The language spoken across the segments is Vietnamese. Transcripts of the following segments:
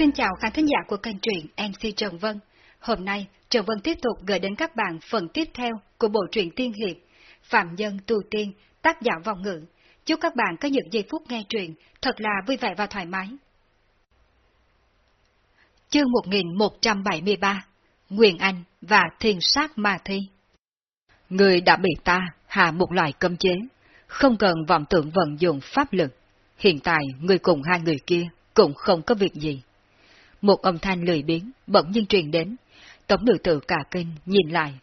Xin chào khán thính giả của kênh truyện MC Trần Vân. Hôm nay, Trần Vân tiếp tục gửi đến các bạn phần tiếp theo của bộ truyện Tiên Hiệp, Phạm Nhân Tu Tiên, tác giả vòng ngữ. Chúc các bạn có những giây phút nghe truyện thật là vui vẻ và thoải mái. Chương 1173 Nguyên Anh và Thiên sát Ma Thi Người đã bị ta hạ một loại cấm chế, không cần vọng tưởng vận dụng pháp lực. Hiện tại, người cùng hai người kia cũng không có việc gì. Một âm thanh lười biến bỗng nhiên truyền đến, tống nữ tử cả kinh nhìn lại.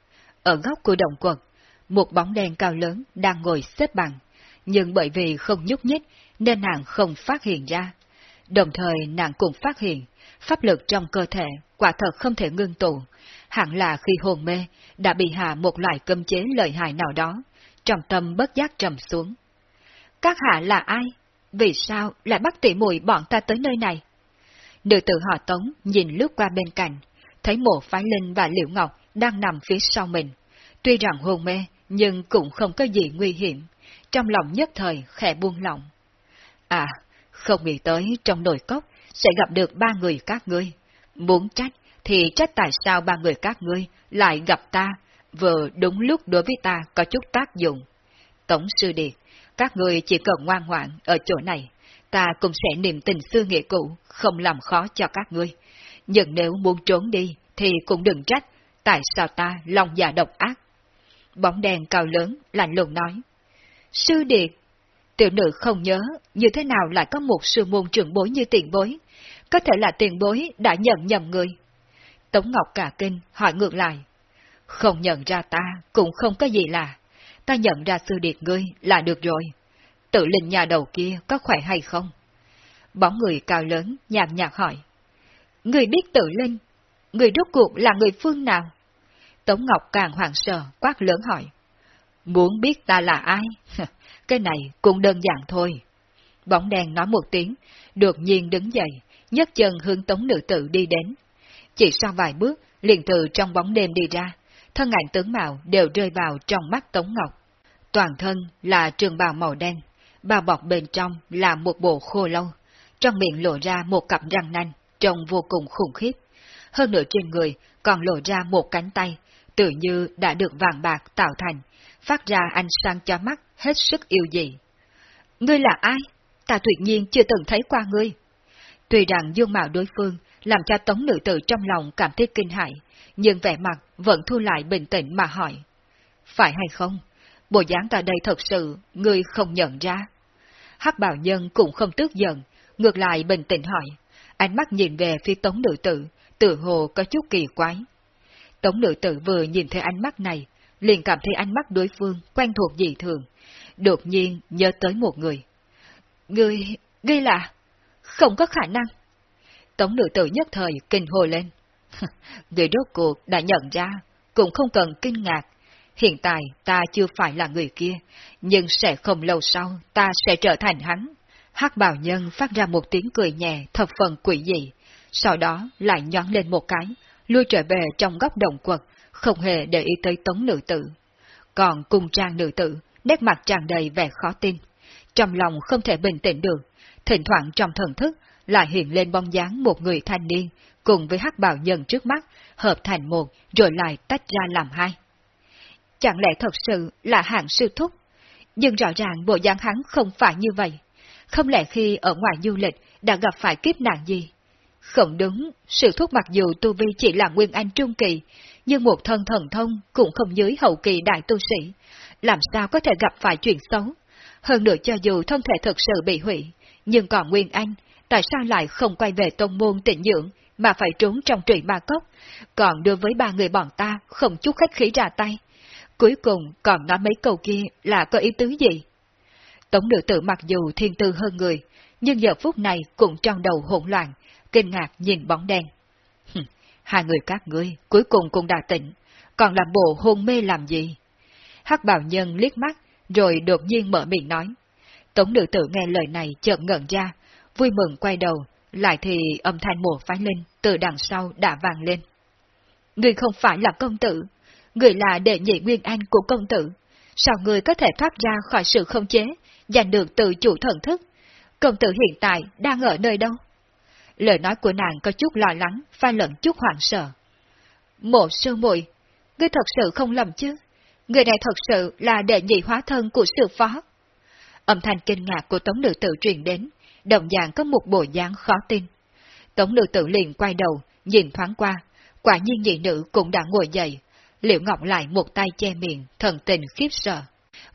Ở góc của động quật, một bóng đen cao lớn đang ngồi xếp bằng, nhưng bởi vì không nhúc nhích nên nàng không phát hiện ra. Đồng thời nàng cũng phát hiện, pháp lực trong cơ thể quả thật không thể ngưng tụ, hẳn là khi hồn mê đã bị hạ một loại cơm chế lợi hại nào đó, trong tâm bất giác trầm xuống. Các hạ là ai? Vì sao lại bắt tỉ mùi bọn ta tới nơi này? Nữ tử họ Tống nhìn lướt qua bên cạnh, thấy mộ phái linh và Liễu Ngọc đang nằm phía sau mình. Tuy rằng hôn mê, nhưng cũng không có gì nguy hiểm. Trong lòng nhất thời khẽ buông lỏng. À, không nghĩ tới trong nồi cốc sẽ gặp được ba người các ngươi. Muốn trách thì trách tại sao ba người các ngươi lại gặp ta, vừa đúng lúc đối với ta có chút tác dụng. Tổng sư điệt, các ngươi chỉ cần ngoan ngoãn ở chỗ này, ta cũng sẽ niềm tình xưa nghĩa cũ, không làm khó cho các ngươi. Nhưng nếu muốn trốn đi, thì cũng đừng trách, tại sao ta lòng dạ độc ác. Bóng đèn cao lớn, lạnh lùng nói. Sư điệt, tiểu nữ không nhớ như thế nào lại có một sư môn trưởng bối như tiền bối. Có thể là tiền bối đã nhận nhầm người. Tống Ngọc cả kinh hỏi ngược lại. Không nhận ra ta cũng không có gì lạ. Ta nhận ra sư điệt ngươi là được rồi. Tự linh nhà đầu kia có khỏe hay không? Bóng người cao lớn nhạt nhạt hỏi. Người biết tự linh, người rốt cuộc là người phương nào? Tống Ngọc càng hoảng sợ, quát lớn hỏi. Muốn biết ta là ai? Cái này cũng đơn giản thôi. Bóng đèn nói một tiếng, đột nhiên đứng dậy, nhấc chân hướng tống nữ tử đi đến. Chỉ sau vài bước, liền từ trong bóng đêm đi ra, thân ảnh tướng mạo đều rơi vào trong mắt Tống Ngọc. Toàn thân là trường bào màu đen, bao bọc bên trong là một bộ khô lâu, trong miệng lộ ra một cặp răng nanh, trông vô cùng khủng khiếp. Hơn nữa trên người còn lộ ra một cánh tay, tự như đã được vàng bạc tạo thành, phát ra ánh sáng cho mắt hết sức yêu dị. Ngươi là ai? Ta tuyệt nhiên chưa từng thấy qua ngươi. Tuy rằng dương mạo đối phương làm cho tống nữ tử trong lòng cảm thấy kinh hại, nhưng vẻ mặt vẫn thu lại bình tĩnh mà hỏi. Phải hay không? Bộ dáng tại đây thật sự, ngươi không nhận ra. Hắc bảo nhân cũng không tức giận, ngược lại bình tĩnh hỏi, ánh mắt nhìn về phía tống nữ tử, tự hồ có chút kỳ quái. Tống nữ tử vừa nhìn thấy ánh mắt này, liền cảm thấy ánh mắt đối phương quen thuộc dị thường, đột nhiên nhớ tới một người. người, ngươi là... Không có khả năng. Tống nữ tử nhất thời kinh hồi lên. người rốt cuộc đã nhận ra, cũng không cần kinh ngạc. Hiện tại ta chưa phải là người kia, nhưng sẽ không lâu sau ta sẽ trở thành hắn. hắc bào nhân phát ra một tiếng cười nhẹ thập phần quỷ dị, sau đó lại nhón lên một cái, lui trở về trong góc đồng quật, không hề để ý tới tống nữ tử. Còn cung trang nữ tử, nét mặt tràn đầy vẻ khó tin. Trong lòng không thể bình tĩnh được, thỉnh thoảng trong thần thức lại hiện lên bóng dáng một người thanh niên, cùng với hắc bào nhân trước mắt, hợp thành một, rồi lại tách ra làm hai. Chẳng lẽ thật sự là hạng sư thúc? Nhưng rõ ràng bộ dáng hắn không phải như vậy. Không lẽ khi ở ngoài du lịch đã gặp phải kiếp nạn gì? Không đúng, sư thúc mặc dù tu vi chỉ là nguyên anh trung kỳ, nhưng một thân thần thông cũng không dưới hậu kỳ đại tu sĩ. Làm sao có thể gặp phải chuyện xấu? Hơn nữa cho dù thân thể thực sự bị hủy, nhưng còn nguyên anh, tại sao lại không quay về tôn môn tịnh dưỡng, mà phải trốn trong trụy ma cốc? Còn đối với ba người bọn ta, không chút khách khí ra tay. Cuối cùng còn nói mấy câu kia là có ý tứ gì? Tống nữ tử mặc dù thiên tư hơn người, nhưng giờ phút này cũng trong đầu hỗn loạn, kinh ngạc nhìn bóng đen. Hai người các ngươi cuối cùng cũng đã tỉnh, còn làm bộ hôn mê làm gì? Hắc bảo nhân liếc mắt, rồi đột nhiên mở miệng nói. Tống nữ tử nghe lời này chợt ngẩn ra, vui mừng quay đầu, lại thì âm thanh mùa phái linh từ đằng sau đã vang lên. Người không phải là công tử, người là đệ nhị nguyên anh của công tử. Sao người có thể thoát ra khỏi sự không chế, giành được tự chủ thần thức? Công tử hiện tại đang ở nơi đâu? Lời nói của nàng có chút lo lắng, pha lẫn chút hoảng sợ. Mộ sư muội ngươi thật sự không lầm chứ? Người này thật sự là đệ nhị hóa thân của sư phó. Âm thanh kinh ngạc của tống nữ tử truyền đến, đồng dạng có một bộ dáng khó tin. Tống nữ tử liền quay đầu, nhìn thoáng qua, quả nhiên nhị nữ cũng đã ngồi dậy. Liệu Ngọc lại một tay che miệng, thần tình khiếp sợ.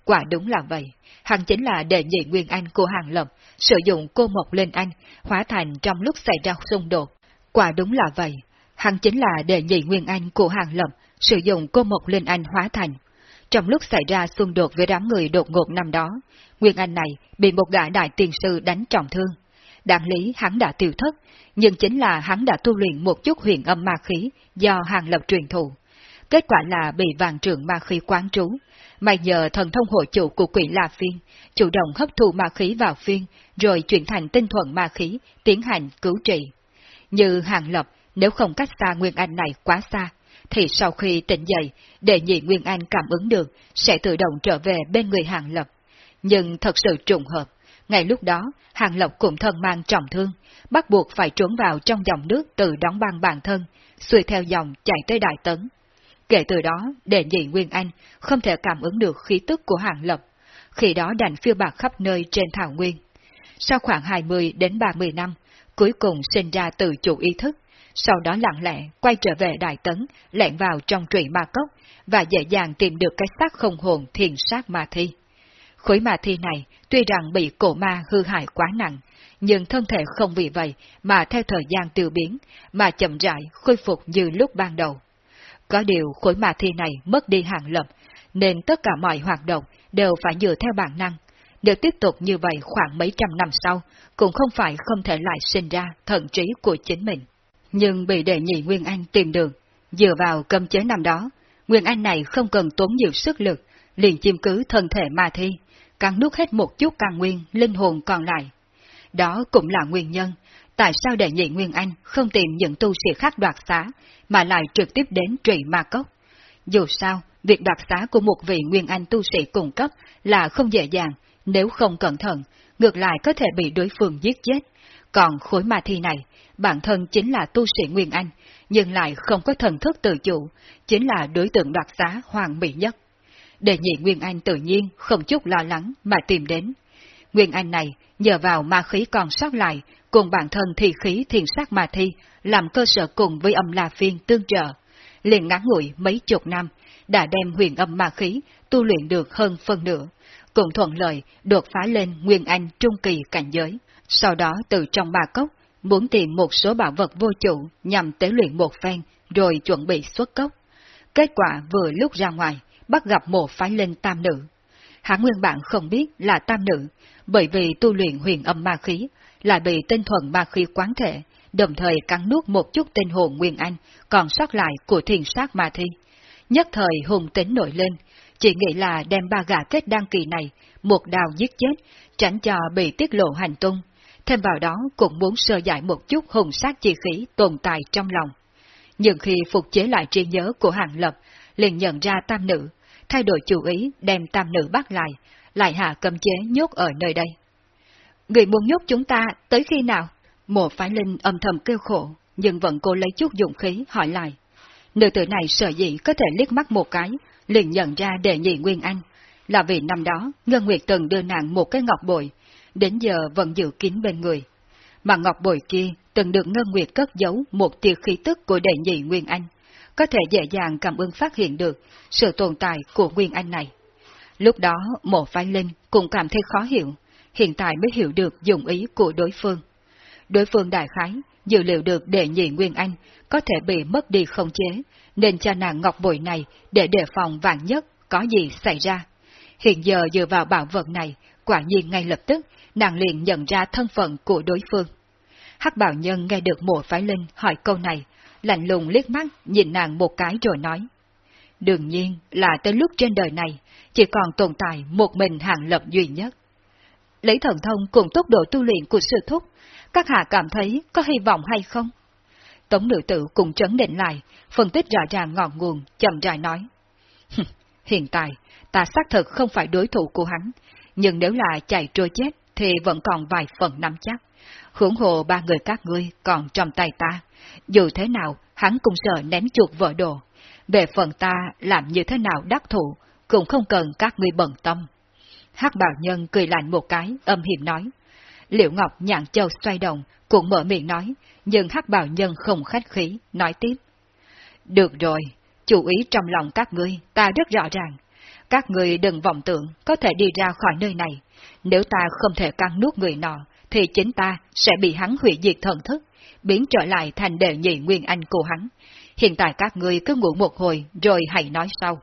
Quả đúng là vậy, hắn chính là đệ nhị nguyên anh của hàng lập, sử dụng cô mộc lên anh, hóa thành trong lúc xảy ra xung đột. Quả đúng là vậy, hắn chính là đệ nhị nguyên anh của hàng lập, sử dụng cô mộc lên anh hóa thành. Trong lúc xảy ra xung đột với đám người đột ngột năm đó, Nguyên Anh này bị một gã đại tiền sư đánh trọng thương. Đáng lý hắn đã tiêu thất, nhưng chính là hắn đã tu luyện một chút huyền âm ma khí do hàng lập truyền thụ. Kết quả là bị vàng trưởng ma khí quán trú, may nhờ thần thông hội chủ của quỷ La Phiên, chủ động hấp thụ ma khí vào phiên, rồi chuyển thành tinh thuần ma khí, tiến hành cứu trị. Như hàng lập, nếu không cách xa Nguyên Anh này quá xa, thì sau khi tỉnh dậy, đệ nhị Nguyên Anh cảm ứng được, sẽ tự động trở về bên người hàng lập. Nhưng thật sự trùng hợp, ngay lúc đó, hàng lập cũng thân mang trọng thương, bắt buộc phải trốn vào trong dòng nước từ đóng băng bản thân, xuôi theo dòng chạy tới Đại Tấn. Kể từ đó, đệ nhị Nguyên Anh không thể cảm ứng được khí tức của hàng lập, khi đó đành phiêu bạc khắp nơi trên thảo nguyên. Sau khoảng 20 đến 30 năm, cuối cùng sinh ra tự chủ ý thức, sau đó lặng lẽ quay trở về Đại Tấn, lẹn vào trong trụy ma cốc, và dễ dàng tìm được cái xác không hồn thiền sát ma thi. Khối ma thi này tuy rằng bị cổ ma hư hại quá nặng, nhưng thân thể không vì vậy mà theo thời gian tiêu biến, mà chậm rãi khôi phục như lúc ban đầu. Có điều khối ma thi này mất đi hàng lập, nên tất cả mọi hoạt động đều phải dựa theo bản năng. Nếu tiếp tục như vậy khoảng mấy trăm năm sau, cũng không phải không thể lại sinh ra thần trí của chính mình. Nhưng bị đệ nhị Nguyên Anh tìm được, dựa vào cơm chế năm đó, Nguyên Anh này không cần tốn nhiều sức lực, liền chiêm cứ thân thể ma thi, càng nuốt hết một chút càng nguyên, linh hồn còn lại. Đó cũng là nguyên nhân, tại sao đệ nhị Nguyên Anh không tìm những tu sĩ khác đoạt xá, mà lại trực tiếp đến trụy ma cốc. Dù sao, việc đoạt xá của một vị Nguyên Anh tu sĩ cung cấp là không dễ dàng, nếu không cẩn thận, ngược lại có thể bị đối phương giết chết. Còn khối ma thi này, bản thân chính là tu sĩ Nguyên Anh, nhưng lại không có thần thức tự chủ, chính là đối tượng đoạt xá hoàng mỹ nhất. Đệ nhị Nguyên Anh tự nhiên không chút lo lắng mà tìm đến. Nguyên Anh này nhờ vào ma khí còn sót lại, cùng bản thân thi khí thiền sát mà thi, làm cơ sở cùng với âm La Phiên tương trợ. Liền ngắn ngủi mấy chục năm, đã đem huyền âm ma khí tu luyện được hơn phân nửa, cũng thuận lợi đột phá lên Nguyên Anh trung kỳ cảnh giới. Sau đó từ trong ba cốc, muốn tìm một số bảo vật vô chủ nhằm tế luyện một phen, rồi chuẩn bị xuất cốc. Kết quả vừa lúc ra ngoài, bắt gặp một phái linh tam nữ. Hắn nguyên bản không biết là tam nữ, bởi vì tu luyện huyền âm ma khí, lại bị tinh thuần ma khí quán thể, đồng thời cắn nuốt một chút tinh hồn nguyên anh còn sót lại của thiền sát ma thi. Nhất thời hùng tính nổi lên, chỉ nghĩ là đem ba gã kết đăng kỳ này, một đào giết chết, tránh cho bị tiết lộ hành tung. Thêm vào đó cũng muốn sơ giải một chút hùng sát chi khí tồn tại trong lòng. Nhưng khi phục chế lại trí nhớ của hàng lập, liền nhận ra tam nữ, thay đổi chủ ý đem tam nữ bắt lại, lại hạ cầm chế nhốt ở nơi đây. Người muốn nhốt chúng ta tới khi nào? Mộ phái linh âm thầm kêu khổ, nhưng vẫn cố lấy chút dụng khí hỏi lại. Nữ tử này sợ dĩ có thể liếc mắt một cái, liền nhận ra đệ nhị Nguyên Anh, là vì năm đó Ngân Nguyệt từng đưa nàng một cái ngọc bội, đến giờ vẫn giữ kín bên người. Mà ngọc bội kia từng được Ngân Nguyệt cất giấu một tia khí tức của đệ nhị Nguyên Anh, có thể dễ dàng cảm ứng phát hiện được sự tồn tại của Nguyên Anh này. Lúc đó, Mộ phái linh cũng cảm thấy khó hiểu, hiện tại mới hiểu được dụng ý của đối phương. Đối phương đại khái, dự liệu được đệ nhị Nguyên Anh có thể bị mất đi không chế, nên cho nàng ngọc bội này để đề phòng vạn nhất có gì xảy ra. Hiện giờ dựa vào bảo vật này, quả nhiên ngay lập tức, nàng liền nhận ra thân phận của đối phương. Hắc bảo nhân nghe được mộ phái linh hỏi câu này, lạnh lùng liếc mắt nhìn nàng một cái rồi nói. Đương nhiên là tới lúc trên đời này, chỉ còn tồn tại một mình hàng lập duy nhất. Lấy thần thông cùng tốc độ tu luyện của sư thúc, các hạ cảm thấy có hy vọng hay không? Tống nữ tử cùng trấn định lại, phân tích rõ ràng ngọn nguồn, chậm rãi nói. Hiện tại, ta xác thực không phải đối thủ của hắn, nhưng nếu là chạy trôi chết thì vẫn còn vài phần nắm chắc, Hưởng hộ ba người các ngươi còn trong tay ta. Dù thế nào, hắn cũng sợ ném chuột vỡ đồ. Về phần ta làm như thế nào đắc thủ, cũng không cần các ngươi bận tâm. Hắc bảo nhân cười lạnh một cái, âm hiểm nói. Liễu Ngọc nhạn châu xoay động, cũng mở miệng nói, nhưng hắc bảo nhân không khách khí, nói tiếp. Được rồi, chủ ý trong lòng các ngươi, ta rất rõ ràng. Các ngươi đừng vọng tưởng có thể đi ra khỏi nơi này. Nếu ta không thể căng nuốt người nọ, thì chính ta sẽ bị hắn hủy diệt thần thức, biến trở lại thành đệ nhị nguyên anh của hắn. Hiện tại các ngươi cứ ngủ một hồi rồi hãy nói sau.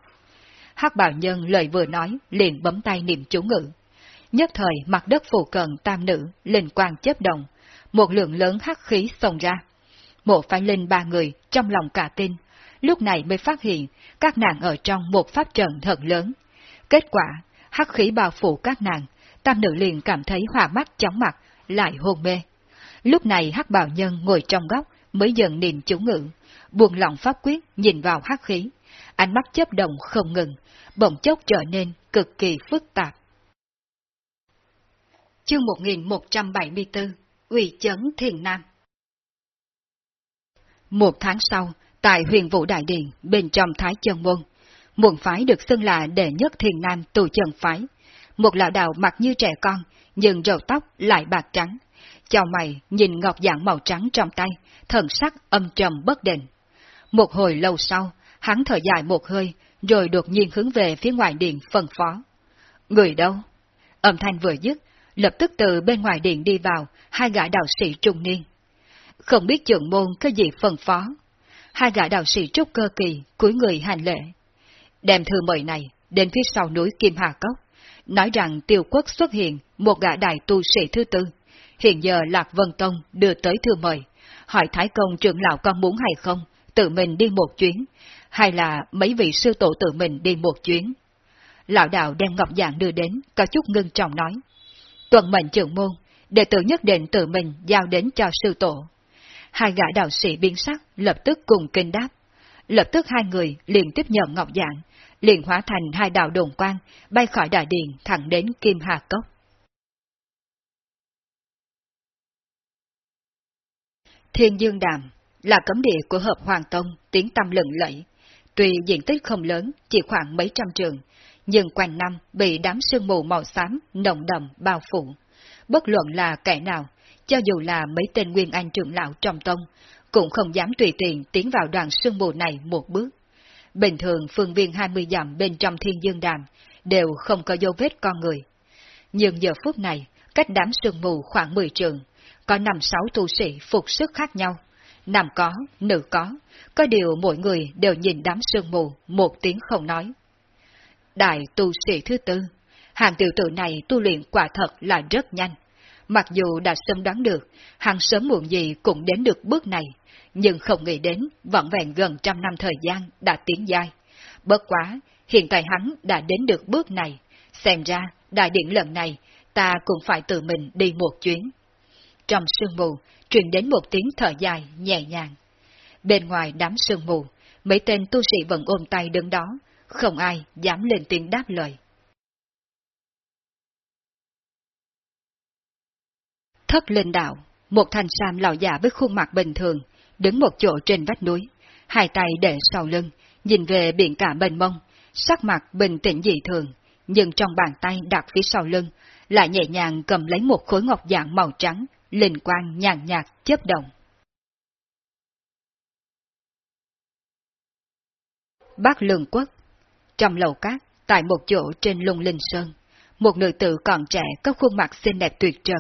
Hắc bảo nhân lời vừa nói, liền bấm tay niệm chú ngữ. Nhất thời mặt đất phù cận tam nữ, linh quang chớp động, một lượng lớn hắc khí xông ra. Mộ phái linh ba người trong lòng cả tin, lúc này mới phát hiện các nàng ở trong một pháp trận thật lớn. Kết quả, hắc khí bao phủ các nàng, tam nữ liền cảm thấy hòa mắt chóng mặt, lại hôn mê. Lúc này hắc bào nhân ngồi trong góc mới dần niệm chú ngữ, buồn lòng pháp quyết nhìn vào hắc khí, ánh mắt chấp động không ngừng, bỗng chốc trở nên cực kỳ phức tạp. Chương 1174 Uy chấn Thiền Nam Một tháng sau, tại huyền vũ đại điện bên trong Thái Chân Môn, muộn phái được xưng là đệ nhất Thiền Nam tù trần phái. Một lão đạo mặc như trẻ con, nhưng râu tóc lại bạc trắng. Chào mày nhìn ngọc dạng màu trắng trong tay, thần sắc âm trầm bất định. Một hồi lâu sau, hắn thở dài một hơi, rồi đột nhiên hướng về phía ngoài điện phân phó. Người đâu? Âm thanh vừa dứt, lập tức từ bên ngoài điện đi vào hai gã đạo sĩ trung niên. Không biết trưởng môn có gì phân phó. Hai gã đạo sĩ trúc cơ kỳ, cuối người hành lễ. Đem thư mời này đến phía sau núi Kim Hà Cốc, nói rằng tiêu quốc xuất hiện một gã đại tu sĩ thứ tư. Hiện giờ Lạc Vân Tông đưa tới thư mời, hỏi Thái Công trưởng lão con muốn hay không, tự mình đi một chuyến, hay là mấy vị sư tổ tự mình đi một chuyến. Lão đạo đem ngọc dạng đưa đến, có chút ngưng trọng nói. Tuần mệnh trưởng môn, đệ tử nhất định tự mình giao đến cho sư tổ. Hai gã đạo sĩ biến sắc, lập tức cùng kinh đáp. Lập tức hai người liền tiếp nhận ngọc dạng, liền hóa thành hai đạo đồn quang, bay khỏi đại điện thẳng đến Kim Hà Cốc. Thiên Dương Đàm là cấm địa của Hợp Hoàng Tông, tiếng tâm lừng lẫy. Tuy diện tích không lớn, chỉ khoảng mấy trăm trường, nhưng quanh năm bị đám sương mù màu xám, nồng đậm, bao phủ. Bất luận là kẻ nào, cho dù là mấy tên nguyên anh trưởng lão trong tông, cũng không dám tùy tiện tiến vào đoàn sương mù này một bước. Bình thường phương viên 20 dặm bên trong thiên dương đàm đều không có dấu vết con người. Nhưng giờ phút này, cách đám sương mù khoảng 10 trường, có năm sáu tu sĩ phục sức khác nhau. Nam có, nữ có, có điều mỗi người đều nhìn đám sương mù, một tiếng không nói. Đại tu sĩ thứ tư, hàng tiểu tử này tu luyện quả thật là rất nhanh. Mặc dù đã sớm đoán được, hàng sớm muộn gì cũng đến được bước này, nhưng không nghĩ đến vẫn vẹn gần trăm năm thời gian đã tiến dai. Bất quá, hiện tại hắn đã đến được bước này, xem ra đại điện lần này ta cũng phải tự mình đi một chuyến. Trong sương mù, truyền đến một tiếng thở dài, nhẹ nhàng. Bên ngoài đám sương mù, mấy tên tu sĩ vẫn ôm tay đứng đó, không ai dám lên tiếng đáp lời. Thất linh đạo, một thành sam lão già với khuôn mặt bình thường, đứng một chỗ trên vách núi, hai tay để sau lưng, nhìn về biển cả mênh mông, sắc mặt bình tĩnh dị thường, nhưng trong bàn tay đặt phía sau lưng, lại nhẹ nhàng cầm lấy một khối ngọc dạng màu trắng, linh quang nhàn nhạt chớp động. Bác Lương Quốc Trong lầu cát, tại một chỗ trên lung linh sơn, một nữ tử còn trẻ có khuôn mặt xinh đẹp tuyệt trần,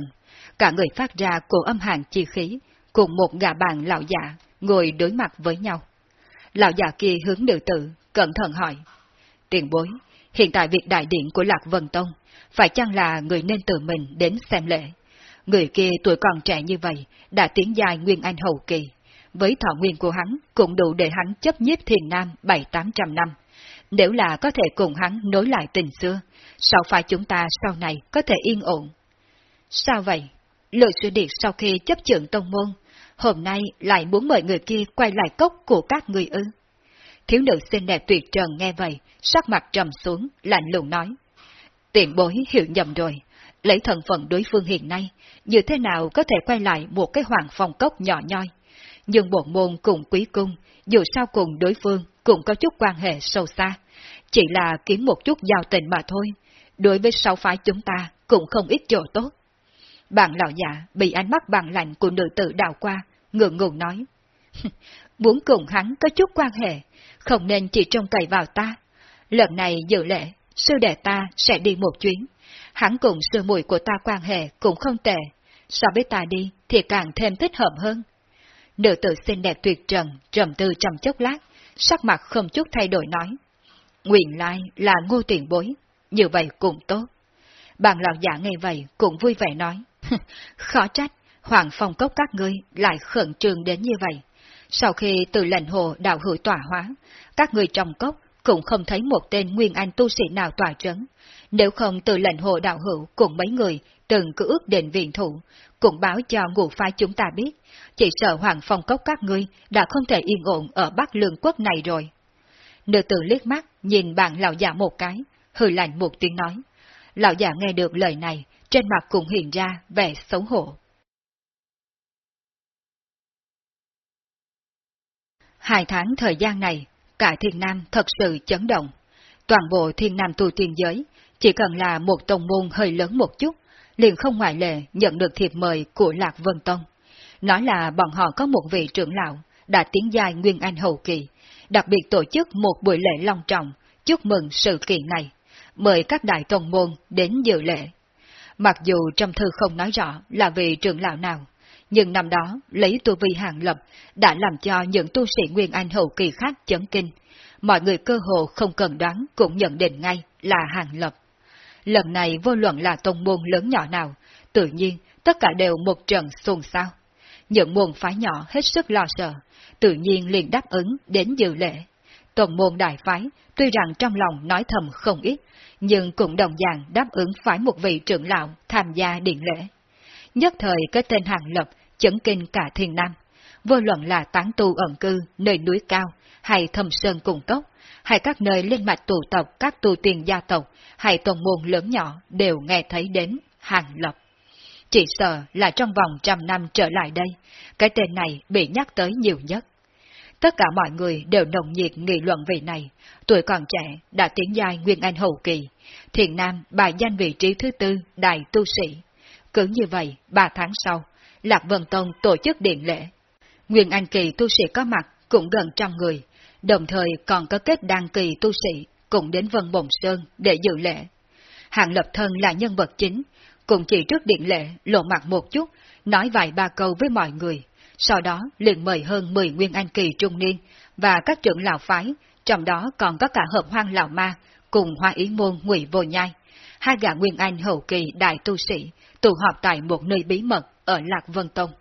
cả người phát ra cổ âm hàn chi khí, cùng một gà bàn lão già ngồi đối mặt với nhau. Lão già kia hướng nữ tử, cẩn thận hỏi. Tiền bối, hiện tại việc đại điện của Lạc Vân Tông, phải chăng là người nên tự mình đến xem lễ? Người kia tuổi còn trẻ như vậy, đã tiến dài Nguyên Anh hậu kỳ. Với thọ nguyên của hắn, cũng đủ để hắn chấp nhiếp thiền nam bảy tám trăm năm. Nếu là có thể cùng hắn nối lại tình xưa, sao phải chúng ta sau này có thể yên ổn? Sao vậy? Lôi sư điệt sau khi chấp trưởng tông môn, hôm nay lại muốn mời người kia quay lại cốc của các người ư. Thiếu nữ xinh đẹp tuyệt trần nghe vậy, sắc mặt trầm xuống, lạnh lùng nói. Tiện bối hiểu nhầm rồi, lấy thân phận đối phương hiện nay, như thế nào có thể quay lại một cái hoàng phong cốc nhỏ nhoi. Nhưng bộ môn cùng quý cung, dù sao cùng đối phương cũng có chút quan hệ sâu xa, chỉ là kiếm một chút giao tình mà thôi. Đối với sáu phái chúng ta cũng không ít chỗ tốt. Bạn lão giả bị ánh mắt bằng lạnh của nữ tử đào qua, ngượng ngùng nói. Muốn cùng hắn có chút quan hệ, không nên chỉ trông cậy vào ta. Lần này dự lệ, sư đệ ta sẽ đi một chuyến. Hắn cùng sư muội của ta quan hệ cũng không tệ. So với ta đi thì càng thêm thích hợp hơn. Nữ tử xinh đẹp tuyệt trần, trầm tư trong chốc lát, sắc mặt không chút thay đổi nói. Nguyện lai là ngô tiền bối, như vậy cũng tốt. Bạn lão giả nghe vậy cũng vui vẻ nói. Khó trách, Hoàng Phong Cốc các ngươi lại khẩn trương đến như vậy. Sau khi từ lệnh hồ đạo hữu tỏa hóa, các người trong cốc cũng không thấy một tên nguyên anh tu sĩ nào tỏa trấn. Nếu không từ lệnh hồ đạo hữu cùng mấy người từng cứ ước định viện thủ, cũng báo cho ngụ phái chúng ta biết, chỉ sợ Hoàng Phong Cốc các ngươi đã không thể yên ổn ở Bắc Lương Quốc này rồi. Nữ tử liếc mắt, nhìn bạn lão già một cái, hừ lạnh một tiếng nói. Lão già nghe được lời này, trên mặt cũng hiện ra vẻ xấu hổ. Hai tháng thời gian này, cả thiên nam thật sự chấn động. Toàn bộ thiên nam tu tiên giới, chỉ cần là một tông môn hơi lớn một chút, liền không ngoại lệ nhận được thiệp mời của Lạc Vân Tông. Nói là bọn họ có một vị trưởng lão đã tiến giai Nguyên Anh Hậu Kỳ, đặc biệt tổ chức một buổi lễ long trọng, chúc mừng sự kiện này, mời các đại tông môn đến dự lễ. Mặc dù trong thư không nói rõ là vị trưởng lão nào, nhưng năm đó lấy tu vi hàng lập đã làm cho những tu sĩ Nguyên Anh hậu kỳ khác chấn kinh. Mọi người cơ hồ không cần đoán cũng nhận định ngay là hàng lập. Lần này vô luận là tông môn lớn nhỏ nào, tự nhiên tất cả đều một trận xôn xao. Những môn phái nhỏ hết sức lo sợ, tự nhiên liền đáp ứng đến dự lễ. Tông môn đại phái, tuy rằng trong lòng nói thầm không ít, nhưng cũng đồng dạng đáp ứng phải một vị trưởng lão tham gia điện lễ. Nhất thời cái tên hàng lập chấn kinh cả thiên nam. Vô luận là tán tu ẩn cư nơi núi cao, hay thâm sơn cùng cốc, hay các nơi liên mạch tụ tộc các tu tiền gia tộc, hay tôn môn lớn nhỏ đều nghe thấy đến hàng lập. Chỉ sợ là trong vòng trăm năm trở lại đây, cái tên này bị nhắc tới nhiều nhất. Tất cả mọi người đều nồng nhiệt nghị luận về này, tuổi còn trẻ đã tiến giai Nguyên Anh Hậu Kỳ, thiền nam bài danh vị trí thứ tư đại tu sĩ. Cứ như vậy, ba tháng sau, Lạc Vân Tông tổ chức điện lễ. Nguyên Anh Kỳ tu sĩ có mặt cũng gần trăm người, đồng thời còn có kết đăng kỳ tu sĩ cũng đến Vân Bồng Sơn để dự lễ. Hạng Lập Thân là nhân vật chính, cũng chỉ trước điện lễ lộ mặt một chút, nói vài ba câu với mọi người, sau đó liền mời hơn 10 Nguyên Anh Kỳ trung niên và các trưởng lão phái, trong đó còn có cả hợp hoang lão ma cùng hoa ý môn ngụy vô nhai, hai gã Nguyên Anh hậu kỳ đại tu sĩ tụ họp tại một nơi bí mật ở Lạc Vân Tông.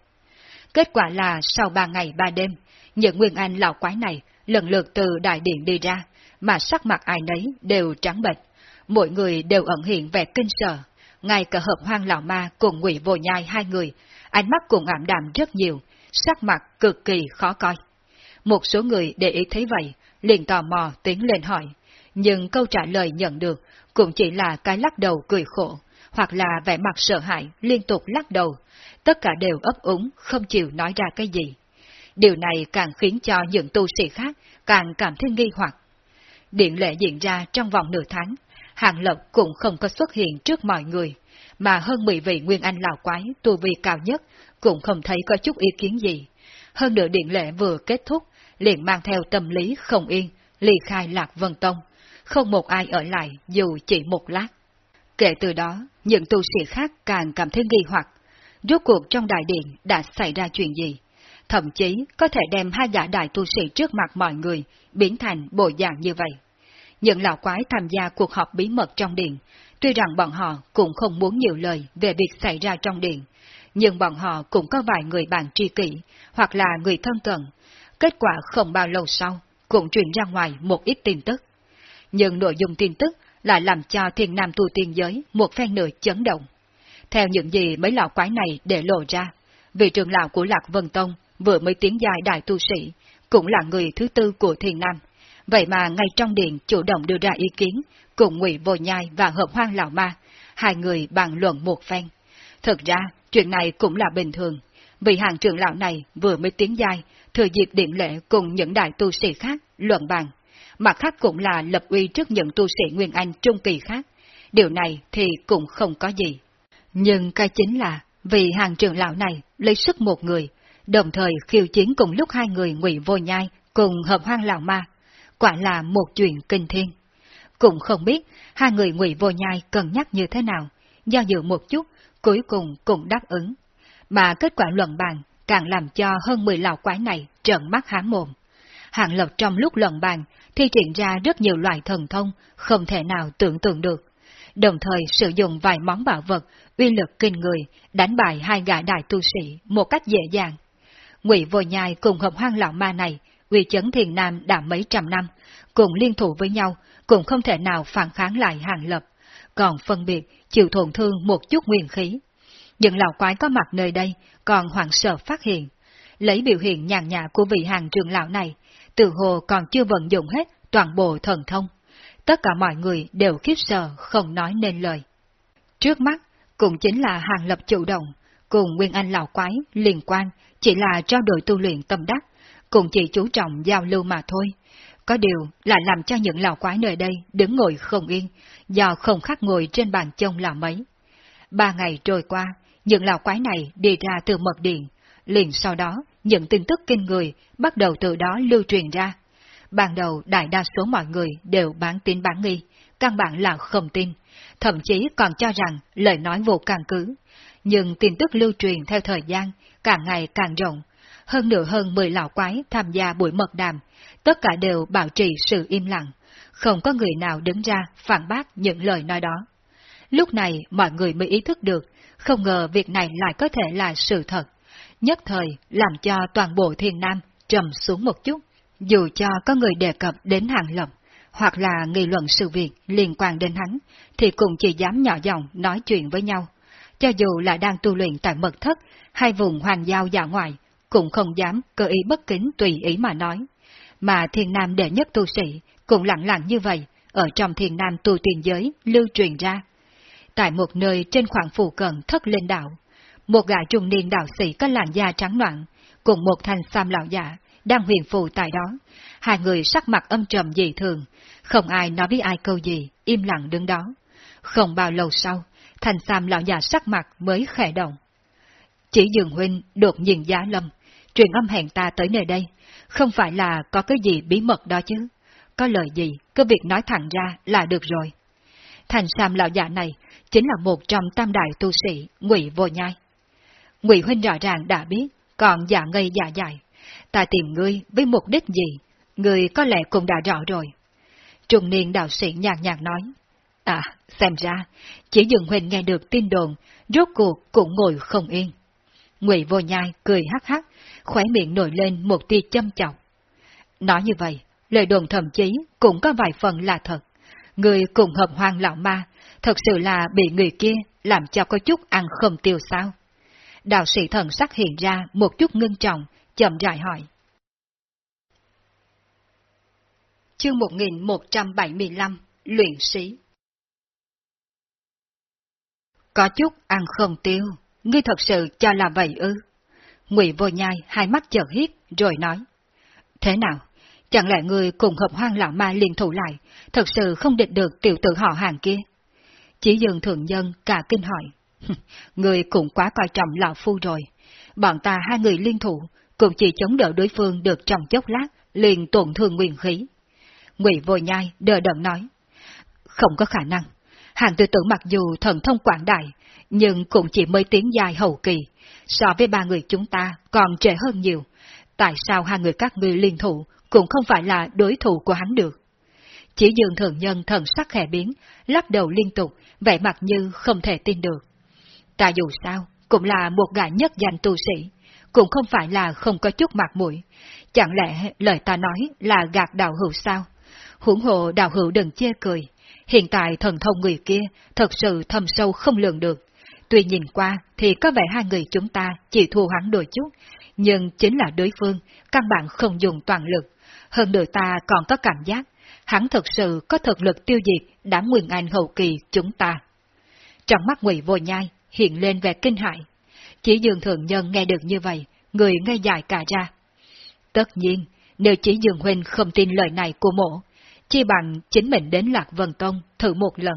Kết quả là sau ba ngày ba đêm, những Nguyên Anh lão quái này lần lượt từ đại điện đi ra, mà sắc mặt ai nấy đều trắng bệch, mỗi người đều ẩn hiện vẻ kinh sợ. Ngay cả hợp hoang lão ma cùng ngụy vô nhai hai người, ánh mắt cũng ảm đạm rất nhiều, sắc mặt cực kỳ khó coi. Một số người để ý thấy vậy, liền tò mò tiến lên hỏi, nhưng câu trả lời nhận được cũng chỉ là cái lắc đầu cười khổ, hoặc là vẻ mặt sợ hãi liên tục lắc đầu, tất cả đều ấp úng, không chịu nói ra cái gì. Điều này càng khiến cho những tu sĩ khác càng cảm thấy nghi hoặc. Điện lệ diễn ra trong vòng nửa tháng, Hàng Lập cũng không có xuất hiện trước mọi người, mà hơn 10 vị Nguyên Anh lão quái tu vi cao nhất cũng không thấy có chút ý kiến gì. Hơn nữa điện lệ vừa kết thúc, liền mang theo tâm lý không yên, ly khai Lạc Vân Tông, không một ai ở lại dù chỉ một lát. Kể từ đó, những tu sĩ khác càng cảm thấy nghi hoặc, rốt cuộc trong đại điện đã xảy ra chuyện gì. Thậm chí có thể đem hai gã đại tu sĩ trước mặt mọi người biến thành bộ dạng như vậy. Những lão quái tham gia cuộc họp bí mật trong điện, tuy rằng bọn họ cũng không muốn nhiều lời về việc xảy ra trong điện, nhưng bọn họ cũng có vài người bạn tri kỷ, hoặc là người thân cận. Kết quả không bao lâu sau, cũng truyền ra ngoài một ít tin tức. Nhưng nội dung tin tức lại làm cho thiên nam tu tiên giới một phen nửa chấn động. Theo những gì mấy lão quái này để lộ ra, vị trưởng lão của Lạc Vân Tông vừa mới tiến dài đại tu sĩ, cũng là người thứ tư của thiên nam. Vậy mà ngay trong điện chủ động đưa ra ý kiến, cùng ngụy vô nhai và hợp hoang lão ma, hai người bàn luận một phen. Thực ra, chuyện này cũng là bình thường, vì hàng trưởng lão này vừa mới tiến dài, thừa dịp điện lệ cùng những đại tu sĩ khác luận bàn. Mặt khác cũng là lập uy trước những tu sĩ Nguyên Anh trung kỳ khác. Điều này thì cũng không có gì. Nhưng cái chính là vì hàng trưởng lão này lấy sức một người, đồng thời khiêu chiến cùng lúc hai người ngụy vô nhai cùng hợp hoang lão ma. Quả là một chuyện kinh thiên. Cũng không biết hai người ngụy vô nhai cân nhắc như thế nào, do dự một chút, cuối cùng cũng đáp ứng. Mà kết quả luận bàn càng làm cho hơn 10 lão quái này trợn mắt há mồm. Hạng lập trong lúc luận bàn thi triển ra rất nhiều loại thần thông không thể nào tưởng tượng được. Đồng thời sử dụng vài món bảo vật, uy lực kinh người, đánh bại hai gã đại tu sĩ một cách dễ dàng. Ngụy Vô Nhai cùng hợp hoang lão ma này, uy chấn thiền nam đã mấy trăm năm, cùng liên thủ với nhau, cũng không thể nào phản kháng lại hàng lập, còn phân biệt chịu tổn thương một chút nguyên khí. Những lão quái có mặt nơi đây còn hoảng sợ phát hiện, lấy biểu hiện nhàn nhã của vị hàng trường lão này, từ hồ còn chưa vận dụng hết toàn bộ thần thông. Tất cả mọi người đều khiếp sợ không nói nên lời. Trước mắt, cũng chính là hàng lập chủ động, cùng Nguyên Anh lão quái liên quan chỉ là trao đổi tu luyện tâm đắc, cùng chỉ chú trọng giao lưu mà thôi. Có điều là làm cho những lão quái nơi đây đứng ngồi không yên, do không khác ngồi trên bàn trông là mấy. Ba ngày trôi qua, những lão quái này đi ra từ mật điện, liền sau đó những tin tức kinh người bắt đầu từ đó lưu truyền ra. Ban đầu đại đa số mọi người đều bán tin bán nghi, căn bản là không tin, thậm chí còn cho rằng lời nói vô căn cứ. Nhưng tin tức lưu truyền theo thời gian càng ngày càng rộng, hơn nửa hơn 10 lão quái tham gia buổi mật đàm, tất cả đều bảo trì sự im lặng, không có người nào đứng ra phản bác những lời nói đó. Lúc này mọi người mới ý thức được, không ngờ việc này lại có thể là sự thật. Nhất thời làm cho toàn bộ thiên nam trầm xuống một chút, dù cho có người đề cập đến hàng lập, hoặc là nghị luận sự việc liên quan đến hắn, thì cũng chỉ dám nhỏ giọng nói chuyện với nhau. Cho dù là đang tu luyện tại mật thất hay vùng hoàng giao dạ ngoại, cũng không dám cơ ý bất kính tùy ý mà nói. Mà thiên nam đệ nhất tu sĩ cũng lặng lặng như vậy, ở trong thiên nam tu tiên giới lưu truyền ra. Tại một nơi trên khoảng phù cận thất lên đảo, một gã trung niên đạo sĩ có làn da trắng loạn, cùng một thanh sam lão giả, đang huyền phù tại đó. Hai người sắc mặt âm trầm dị thường, không ai nói với ai câu gì, im lặng đứng đó. Không bao lâu sau, thanh sam lão giả sắc mặt mới khẽ động. Chỉ dường huynh đột nhiên giá lâm, truyền âm hẹn ta tới nơi đây, không phải là có cái gì bí mật đó chứ. Có lời gì, cứ việc nói thẳng ra là được rồi. Thành Sam lão già này chính là một trong tam đại tu sĩ, Ngụy Vô Nhai. Ngụy huynh rõ ràng đã biết, còn giả ngây giả dài. Ta tìm ngươi với mục đích gì, ngươi có lẽ cũng đã rõ rồi. Trung niên đạo sĩ nhàn nhạt nói. À, xem ra, chỉ dừng huynh nghe được tin đồn, rốt cuộc cũng ngồi không yên. Ngụy Vô Nhai cười hắc hắc, khóe miệng nổi lên một tia châm chọc. Nói như vậy, lời đồn thậm chí cũng có vài phần là thật. Người cùng hợp hoang lão ma, thật sự là bị người kia làm cho có chút ăn không tiêu sao. Đạo sĩ thần sắc hiện ra một chút ngưng trọng, chậm rãi hỏi. Chương 1175 Luyện sĩ Có chút ăn không tiêu, ngươi thật sự cho là vậy ư? Ngụy vô nhai hai mắt chợt hiếp rồi nói. Thế nào? Chẳng lẽ người cùng hợp hoang lão ma liên thủ lại, thật sự không địch được tiểu tử họ hàng kia? Chỉ dường thượng nhân cả kinh hỏi. người cũng quá coi trọng lão phu rồi. Bọn ta hai người liên thủ, cũng chỉ chống đỡ đối phương được trong chốc lát, liền tổn thương nguyên khí. Ngụy vô nhai đờ đẫn nói. Không có khả năng. Hàng tư tưởng mặc dù thần thông quảng đại, nhưng cũng chỉ mới tiến dài hậu kỳ, so với ba người chúng ta còn trẻ hơn nhiều. Tại sao hai người các ngươi liên thủ cũng không phải là đối thủ của hắn được? Chỉ dường thường nhân thần sắc khẽ biến, lắc đầu liên tục, vẻ mặt như không thể tin được. Ta dù sao, cũng là một gã nhất danh tu sĩ, cũng không phải là không có chút mặt mũi. Chẳng lẽ lời ta nói là gạt đạo hữu sao? Hủng hộ đạo hữu đừng chê cười. Hiện tại thần thông người kia thật sự thâm sâu không lường được. Tuy nhìn qua thì có vẻ hai người chúng ta chỉ thua hắn đôi chút, nhưng chính là đối phương, căn bản không dùng toàn lực. Hơn nữa ta còn có cảm giác, hắn thật sự có thực lực tiêu diệt đám Nguyên Anh hậu kỳ chúng ta. Trong mắt ngụy vô nhai hiện lên vẻ kinh hại. Chỉ dương thượng nhân nghe được như vậy, người nghe dài cả ra. Tất nhiên, nếu chỉ dương huynh không tin lời này của mộ, chi bằng chính mình đến Lạc Vân Tông thử một lần.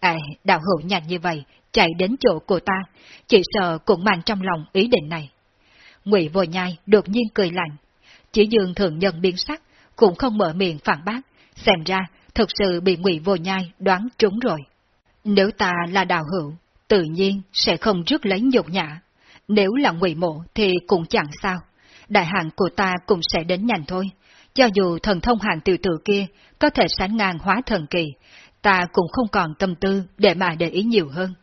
À, đạo hữu nhanh như vậy, chạy đến chỗ của ta, chỉ sợ cũng mang trong lòng ý định này. Ngụy Vô Nhai đột nhiên cười lạnh, chỉ dương thượng nhân biến sắc, cũng không mở miệng phản bác, xem ra thực sự bị Ngụy Vô Nhai đoán trúng rồi. Nếu ta là đạo hữu, tự nhiên sẽ không rước lấy nhục nhã. Nếu là Ngụy Mộ thì cũng chẳng sao, đại hạn của ta cũng sẽ đến nhanh thôi. Cho dù thần thông hàng tiểu tử kia có thể sánh ngang hóa thần kỳ, ta cũng không còn tâm tư để mà để ý nhiều hơn.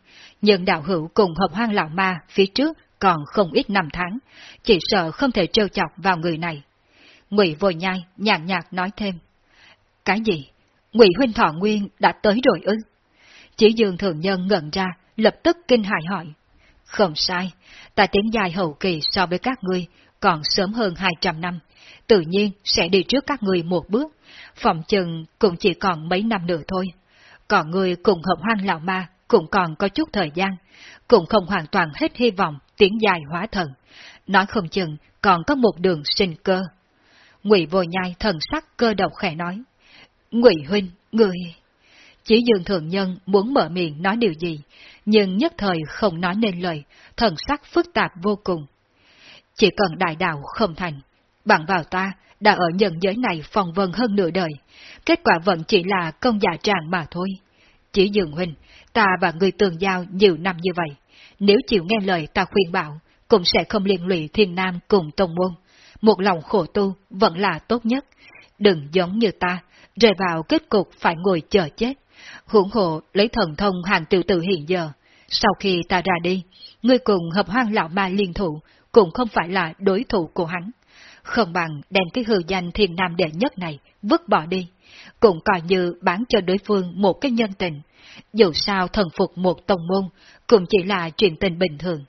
Nhưng đạo hữu cùng hợp hoang lão ma phía trước còn không ít năm tháng, chỉ sợ không thể trêu chọc vào người này. Ngụy Vội Nhai nhàn nhạt nói thêm. Cái gì? Ngụy huynh thọ nguyên đã tới rồi ư? Chỉ dương thường nhân ngẩn ra, lập tức kinh hại hỏi. Không sai, ta tiến dài hậu kỳ so với các ngươi, còn sớm hơn 200 năm, tự nhiên sẽ đi trước các ngươi một bước, phòng chừng cũng chỉ còn mấy năm nữa thôi. Còn ngươi cùng hợp hoang lão ma cũng còn có chút thời gian, cũng không hoàn toàn hết hy vọng tiến dài hóa thần. Nói không chừng còn có một đường sinh cơ. Ngụy vô nhai thần sắc cơ độc khẽ nói. Ngụy huynh, người... Chỉ dương thượng nhân muốn mở miệng nói điều gì, nhưng nhất thời không nói nên lời, thần sắc phức tạp vô cùng. Chỉ cần đại đạo không thành, bằng vào ta đã ở nhân giới này phòng vân hơn nửa đời, kết quả vẫn chỉ là công giả tràng mà thôi. Chỉ dường huynh, ta và người tường giao nhiều năm như vậy, nếu chịu nghe lời ta khuyên bảo, cũng sẽ không liên lụy thiên nam cùng tông môn. Một lòng khổ tu vẫn là tốt nhất, đừng giống như ta, rơi vào kết cục phải ngồi chờ chết. Hưởng hộ lấy thần thông hàng tiểu tử hiện giờ, sau khi ta ra đi, ngươi cùng hợp hoang lão ma liên thủ cũng không phải là đối thủ của hắn. Không bằng đem cái hư danh thiên nam đệ nhất này vứt bỏ đi, cũng coi như bán cho đối phương một cái nhân tình. Dù sao thần phục một tông môn cũng chỉ là chuyện tình bình thường.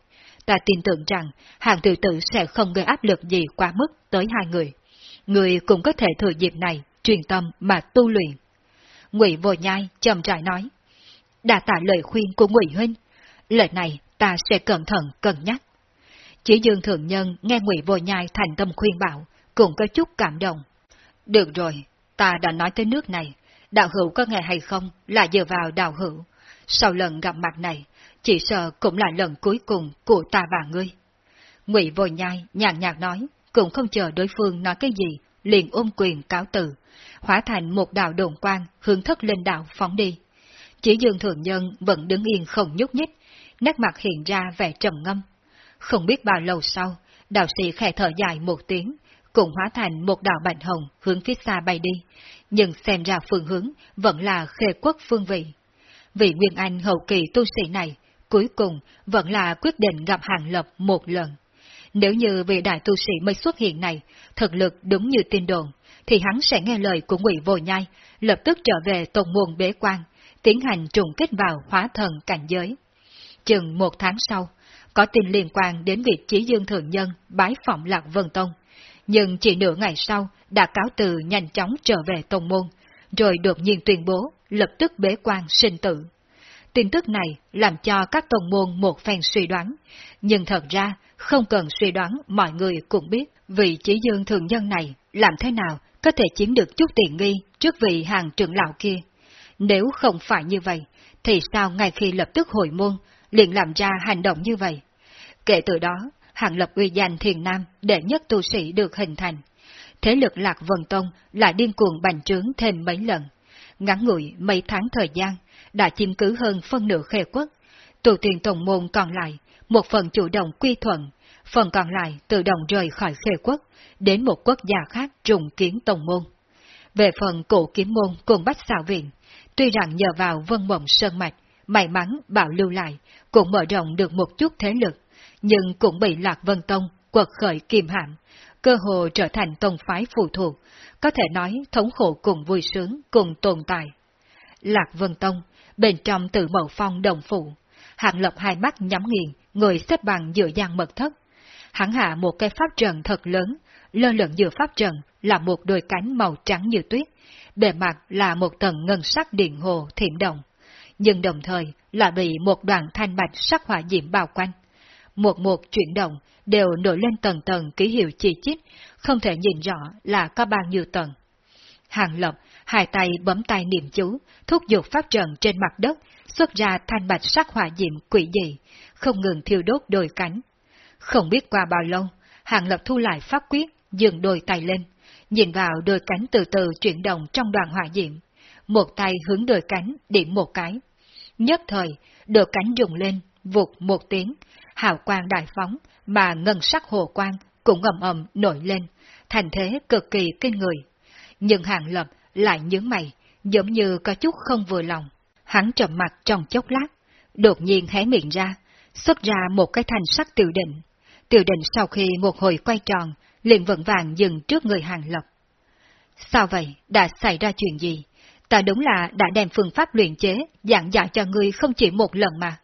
Ta tin tưởng rằng hàng tiểu tử sẽ không gây áp lực gì quá mức tới hai người. Người cũng có thể thừa dịp này truyền tâm mà tu luyện. Ngụy Vô Nhai trầm rãi nói, đã tạ lời khuyên của Ngụy huynh, lời này ta sẽ cẩn thận cân nhắc. Chỉ Dương Thượng Nhân nghe Ngụy Vô Nhai thành tâm khuyên bảo, cũng có chút cảm động. Được rồi, ta đã nói tới nước này, đạo hữu có nghe hay không là dựa vào đạo hữu. Sau lần gặp mặt này, chỉ sợ cũng là lần cuối cùng của ta và ngươi. Ngụy Vô Nhai nhàn nhạt nói, cũng không chờ đối phương nói cái gì, liền ôm quyền cáo từ, hóa thành một đạo đồn quang hướng thất lên đạo phóng đi. Chỉ Dương Thượng Nhân vẫn đứng yên không nhúc nhích, nét mặt hiện ra vẻ trầm ngâm. Không biết bao lâu sau, đạo sĩ khẽ thở dài một tiếng, cũng hóa thành một đạo bạch hồng hướng phía xa bay đi, nhưng xem ra phương hướng vẫn là khê quốc phương vị. Vị Nguyên Anh hậu kỳ tu sĩ này, cuối cùng vẫn là quyết định gặp Hàng Lập một lần. Nếu như vị đại tu sĩ mới xuất hiện này, thực lực đúng như tin đồn, thì hắn sẽ nghe lời của Ngụy Vô Nhai, lập tức trở về tông môn bế quan, tiến hành trùng kết vào hóa thần cảnh giới. Chừng một tháng sau, có tin liên quan đến việc Chí Dương Thượng Nhân bái phỏng Lạc Vân Tông, nhưng chỉ nửa ngày sau đã cáo từ nhanh chóng trở về tông môn, rồi đột nhiên tuyên bố lập tức bế quan sinh tử. Tin tức này làm cho các tông môn một phen suy đoán, nhưng thật ra không cần suy đoán mọi người cũng biết vị chỉ dương thường nhân này làm thế nào có thể chiếm được chút tiền nghi trước vị hàng trưởng lão kia. Nếu không phải như vậy, thì sao ngay khi lập tức hồi môn, liền làm ra hành động như vậy? Kể từ đó, hàng lập uy danh thiền nam đệ nhất tu sĩ được hình thành. Thế lực lạc vần tông lại điên cuồng bành trướng thêm mấy lần. Ngắn ngủi mấy tháng thời gian, đã chiếm cứ hơn phân nửa khê quốc. Tù tiền tổng môn còn lại, một phần chủ động quy thuận, phần còn lại tự động rời khỏi khê quốc, đến một quốc gia khác trùng kiến tổng môn. Về phần cổ kiếm môn cùng bách xảo viện, tuy rằng nhờ vào vân mộng sơn mạch, may mắn bảo lưu lại, cũng mở rộng được một chút thế lực, nhưng cũng bị Lạc Vân Tông quật khởi kiềm hãm, cơ hồ trở thành tông phái phụ thuộc, có thể nói thống khổ cùng vui sướng cùng tồn tại. Lạc Vân Tông, bên trong tự mẫu phong đồng phụ, hạng lập hai mắt nhắm nghiền, người xếp bằng giữa gian mật thất. Hắn hạ một cái pháp trận thật lớn, lơ lửng giữa pháp trận là một đôi cánh màu trắng như tuyết, bề mặt là một tầng ngân sắc điện hồ thiểm động. nhưng đồng thời là bị một đoàn thanh bạch sắc hỏa diễm bao quanh. Một một chuyển động đều nổi lên tầng tầng ký hiệu chỉ chít, không thể nhìn rõ là có bao nhiêu tầng. Hàng lập, hai tay bấm tay niệm chú, thúc giục pháp trận trên mặt đất, xuất ra thanh bạch sắc hỏa diệm quỷ dị, không ngừng thiêu đốt đôi cánh. Không biết qua bao lâu, Hàng Lập thu lại pháp quyết, dừng đôi tay lên, nhìn vào đôi cánh từ từ chuyển động trong đoàn hỏa diệm. Một tay hướng đôi cánh điểm một cái. Nhất thời, đôi cánh dùng lên, vụt một tiếng, hào quang đại phóng, mà ngân sắc hồ quang cũng ầm ầm nổi lên, thành thế cực kỳ kinh người. Nhưng Hàng Lập lại nhướng mày, giống như có chút không vừa lòng. Hắn trầm mặt trong chốc lát, đột nhiên hé miệng ra, xuất ra một cái thanh sắc tiểu định. Tiểu định sau khi một hồi quay tròn, liền vững vàng dừng trước người hàng lập. Sao vậy? Đã xảy ra chuyện gì? Ta đúng là đã đem phương pháp luyện chế, giảng dạy cho ngươi không chỉ một lần mà.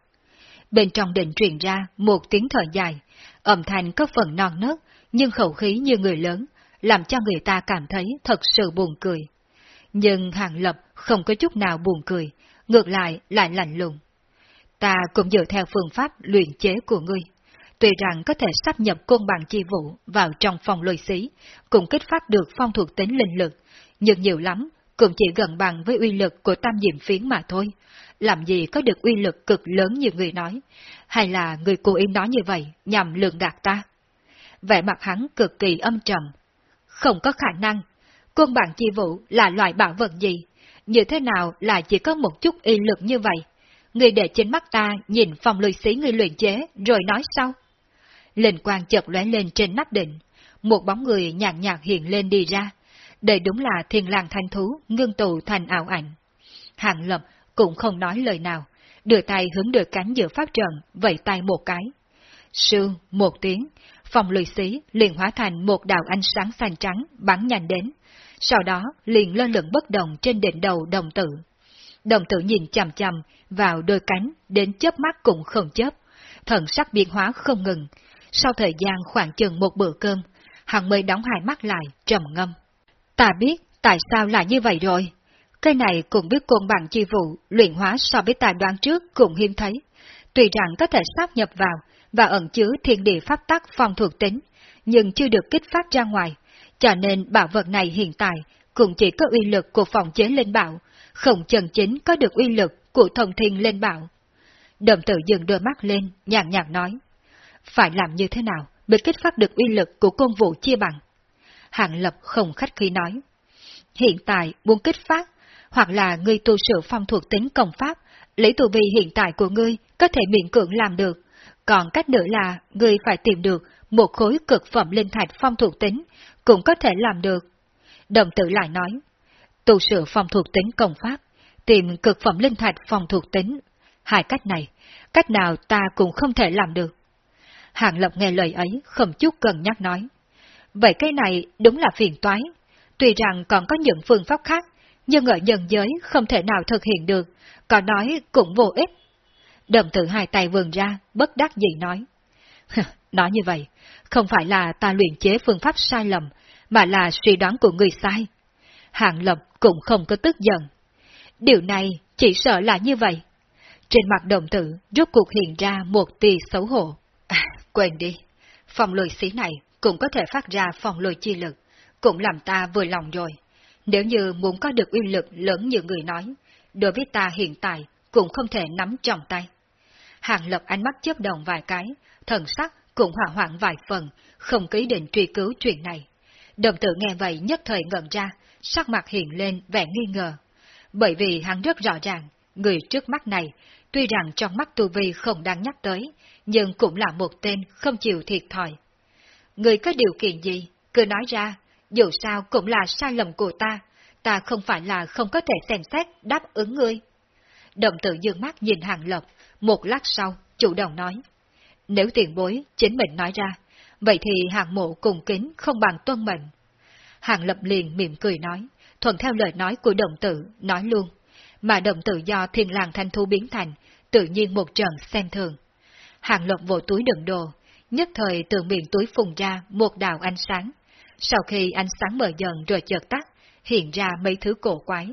Bên trong định truyền ra một tiếng thở dài, âm thanh có phần non nớt, nhưng khẩu khí như người lớn, làm cho người ta cảm thấy thật sự buồn cười. Nhưng Hàng Lập không có chút nào buồn cười, ngược lại lại lạnh lùng. Ta cũng dựa theo phương pháp luyện chế của ngươi. Tuy rằng có thể sắp nhập côn bằng chi vụ vào trong phòng lôi xí, cũng kích phát được phong thuộc tính linh lực, nhưng nhiều lắm cũng chỉ gần bằng với uy lực của tam diệm phiến mà thôi. Làm gì có được uy lực cực lớn như người nói, hay là người cố ý nói như vậy nhằm lường gạt ta? Vẻ mặt hắn cực kỳ âm trầm. Không có khả năng. Côn bằng chi vụ là loại bảo vật gì? Như thế nào là chỉ có một chút uy lực như vậy? Người để trên mắt ta nhìn phòng lười xí người luyện chế rồi nói sau. Linh quang chợt lóe lên trên nắp định, một bóng người nhàn nhạt hiện lên đi ra. Đây đúng là thiên lang thanh thú ngưng tụ thành ảo ảnh. Hàng lập cũng không nói lời nào, đưa tay hướng được cánh giữa pháp trận, vẫy tay một cái. Sương, một tiếng, phòng lùi xí liền hóa thành một đạo ánh sáng xanh trắng bắn nhanh đến, sau đó liền lơ lửng bất động trên đỉnh đầu đồng tử. Đồng tử nhìn chằm chằm vào đôi cánh đến chớp mắt cũng không chớp, thần sắc biến hóa không ngừng. Sau thời gian khoảng chừng một bữa cơm, hắn mới đóng hai mắt lại, trầm ngâm. Ta biết tại sao lại như vậy rồi. Cái này cũng biết côn bằng chi vụ, luyện hóa so với tài đoán trước cũng hiếm thấy. Tuy rằng có thể sáp nhập vào và ẩn chứa thiên địa pháp tắc phong thuộc tính, nhưng chưa được kích phát ra ngoài, cho nên bảo vật này hiện tại cũng chỉ có uy lực của phòng chế lên bảo, không chân chính có được uy lực của thông thiên lên bảo. Đồng tử dừng đôi mắt lên, nhàn nhạt nói. Phải làm như thế nào để kích phát được uy lực của công vụ chia bằng? Hạng Lập không khách khí nói. Hiện tại muốn kích phát, hoặc là ngươi tu sửa phong thuộc tính công pháp, lấy tu vi hiện tại của ngươi có thể miễn cưỡng làm được. Còn cách nữa là ngươi phải tìm được một khối cực phẩm linh thạch phong thuộc tính, cũng có thể làm được. Đồng tử lại nói, tu sửa phong thuộc tính công pháp, tìm cực phẩm linh thạch phong thuộc tính. Hai cách này, cách nào ta cũng không thể làm được. Hàng Lập nghe lời ấy không chút cần nhắc nói. Vậy cái này đúng là phiền toái. Tuy rằng còn có những phương pháp khác, nhưng ở nhân giới không thể nào thực hiện được, có nói cũng vô ích. Đồng tử hai tay vườn ra, bất đắc dĩ nói. nói như vậy, không phải là ta luyện chế phương pháp sai lầm, mà là suy đoán của người sai. Hạng Lập cũng không có tức giận. Điều này chỉ sợ là như vậy. Trên mặt đồng tử rốt cuộc hiện ra một tì xấu hổ. Quên đi, phòng lùi xí này cũng có thể phát ra phòng lùi chi lực, cũng làm ta vừa lòng rồi. Nếu như muốn có được uy lực lớn như người nói, đối với ta hiện tại cũng không thể nắm trong tay. Hàng lập ánh mắt chớp đồng vài cái, thần sắc cũng hỏa hoạn vài phần, không ký định truy cứu chuyện này. Đồng tử nghe vậy nhất thời ngẩn ra, sắc mặt hiện lên vẻ nghi ngờ. Bởi vì hắn rất rõ ràng, người trước mắt này, tuy rằng trong mắt tu vi không đang nhắc tới, nhưng cũng là một tên không chịu thiệt thòi. Người có điều kiện gì, cứ nói ra, dù sao cũng là sai lầm của ta, ta không phải là không có thể xem xét đáp ứng ngươi. Đồng tử dương mắt nhìn hàng lập, một lát sau, chủ động nói. Nếu tiền bối, chính mình nói ra, vậy thì hàng mộ cùng kính không bằng tuân mệnh. Hàng lập liền mỉm cười nói, thuận theo lời nói của đồng tử, nói luôn. Mà đồng tử do thiên làng thanh thu biến thành, tự nhiên một trận xem thường. Hàng lập vỗ túi đựng đồ, nhất thời từ miệng túi phùng ra một đạo ánh sáng. Sau khi ánh sáng mở dần rồi chợt tắt, hiện ra mấy thứ cổ quái.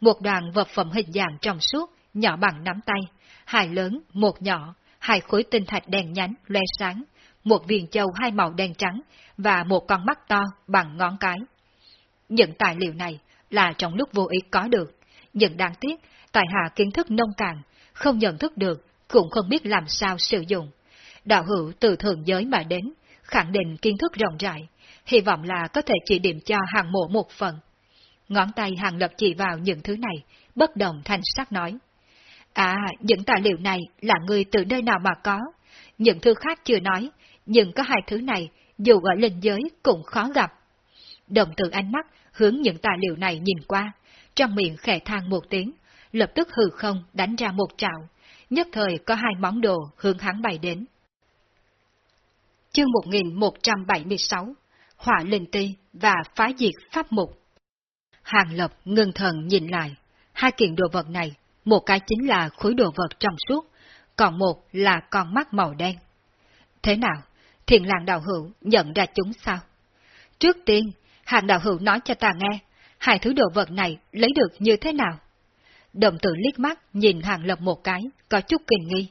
Một đoàn vật phẩm hình dạng trong suốt nhỏ bằng nắm tay, hai lớn, một nhỏ, hai khối tinh thạch đèn nhánh, loe sáng, một viên châu hai màu đen trắng và một con mắt to bằng ngón cái. Những tài liệu này là trong lúc vô ý có được, nhưng đáng tiếc, tài hạ kiến thức nông cạn, không nhận thức được, cũng không biết làm sao sử dụng. Đạo hữu từ thượng giới mà đến, khẳng định kiến thức rộng rãi, hy vọng là có thể chỉ điểm cho hàng mộ một phần. Ngón tay hàng lập chỉ vào những thứ này, bất đồng thanh sắc nói. À, những tài liệu này là người từ nơi nào mà có, những thứ khác chưa nói, nhưng có hai thứ này, dù ở linh giới cũng khó gặp. Đồng từ ánh mắt hướng những tài liệu này nhìn qua, trong miệng khẽ than một tiếng, lập tức hư không đánh ra một trạo, nhất thời có hai món đồ hướng hắn bay đến. Chương 1176 Hỏa Linh Ti và Phá Diệt Pháp Mục Hàng Lập ngưng thần nhìn lại, hai kiện đồ vật này, một cái chính là khối đồ vật trong suốt, còn một là con mắt màu đen. Thế nào? Thiền làng đạo hữu nhận ra chúng sao? Trước tiên, hàng đạo hữu nói cho ta nghe, hai thứ đồ vật này lấy được như thế nào? Đồng tử liếc mắt nhìn hàng lập một cái, có chút kinh nghi.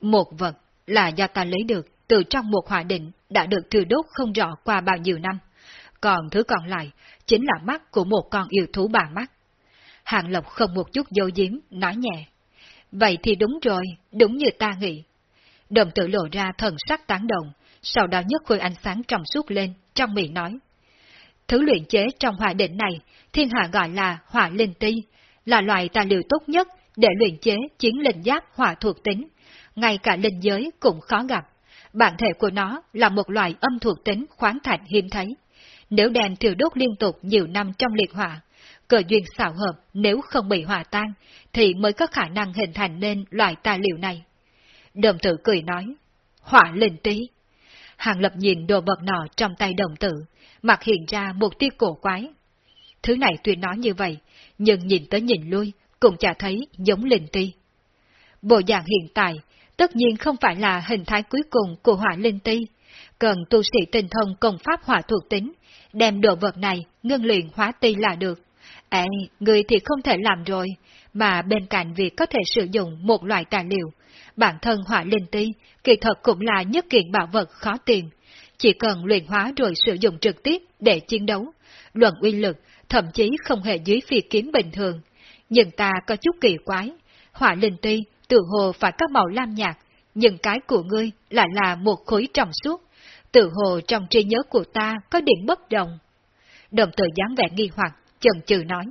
Một vật là do ta lấy được từ trong một hỏa định đã được thừa đốt không rõ qua bao nhiêu năm. Còn thứ còn lại chính là mắt của một con yêu thú bà mắt. Hàng Lộc không một chút dấu diếm, nói nhẹ. Vậy thì đúng rồi, đúng như ta nghĩ. Đồng tử lộ ra thần sắc tán đồng, sau đó nhấc khối ánh sáng trong suốt lên, trong miệng nói. Thứ luyện chế trong hỏa định này, thiên hạ gọi là hỏa linh ti, là loại tài liệu tốt nhất để luyện chế chiến linh giáp hỏa thuộc tính, ngay cả linh giới cũng khó gặp. Bản thể của nó là một loại âm thuộc tính khoáng thạch hiếm thấy. Nếu đèn thiêu đốt liên tục nhiều năm trong liệt hỏa, cờ duyên xảo hợp nếu không bị hòa tan, thì mới có khả năng hình thành nên loại tài liệu này. Đồng tử cười nói, hỏa linh tí. Hàng lập nhìn đồ vật nọ trong tay đồng tử, mặt hiện ra một tia cổ quái. Thứ này tuy nói như vậy, nhưng nhìn tới nhìn lui, cũng chả thấy giống linh ti. Bộ dạng hiện tại, tất nhiên không phải là hình thái cuối cùng của hỏa linh ti, cần tu sĩ tinh thông công pháp hỏa thuộc tính, đem đồ vật này ngưng luyện hóa ti là được. Ê, người thì không thể làm rồi, mà bên cạnh việc có thể sử dụng một loại tài liệu, bản thân hỏa linh ti kỳ thật cũng là nhất kiện bảo vật khó tìm. Chỉ cần luyện hóa rồi sử dụng trực tiếp để chiến đấu, luận uy lực thậm chí không hề dưới phi kiếm bình thường. Nhưng ta có chút kỳ quái, hỏa linh tuy tự hồ phải có màu lam nhạt, nhưng cái của ngươi lại là một khối trong suốt, tự hồ trong trí nhớ của ta có điểm bất đồng. Đồng tử dáng vẻ nghi hoặc, chần chừ nói.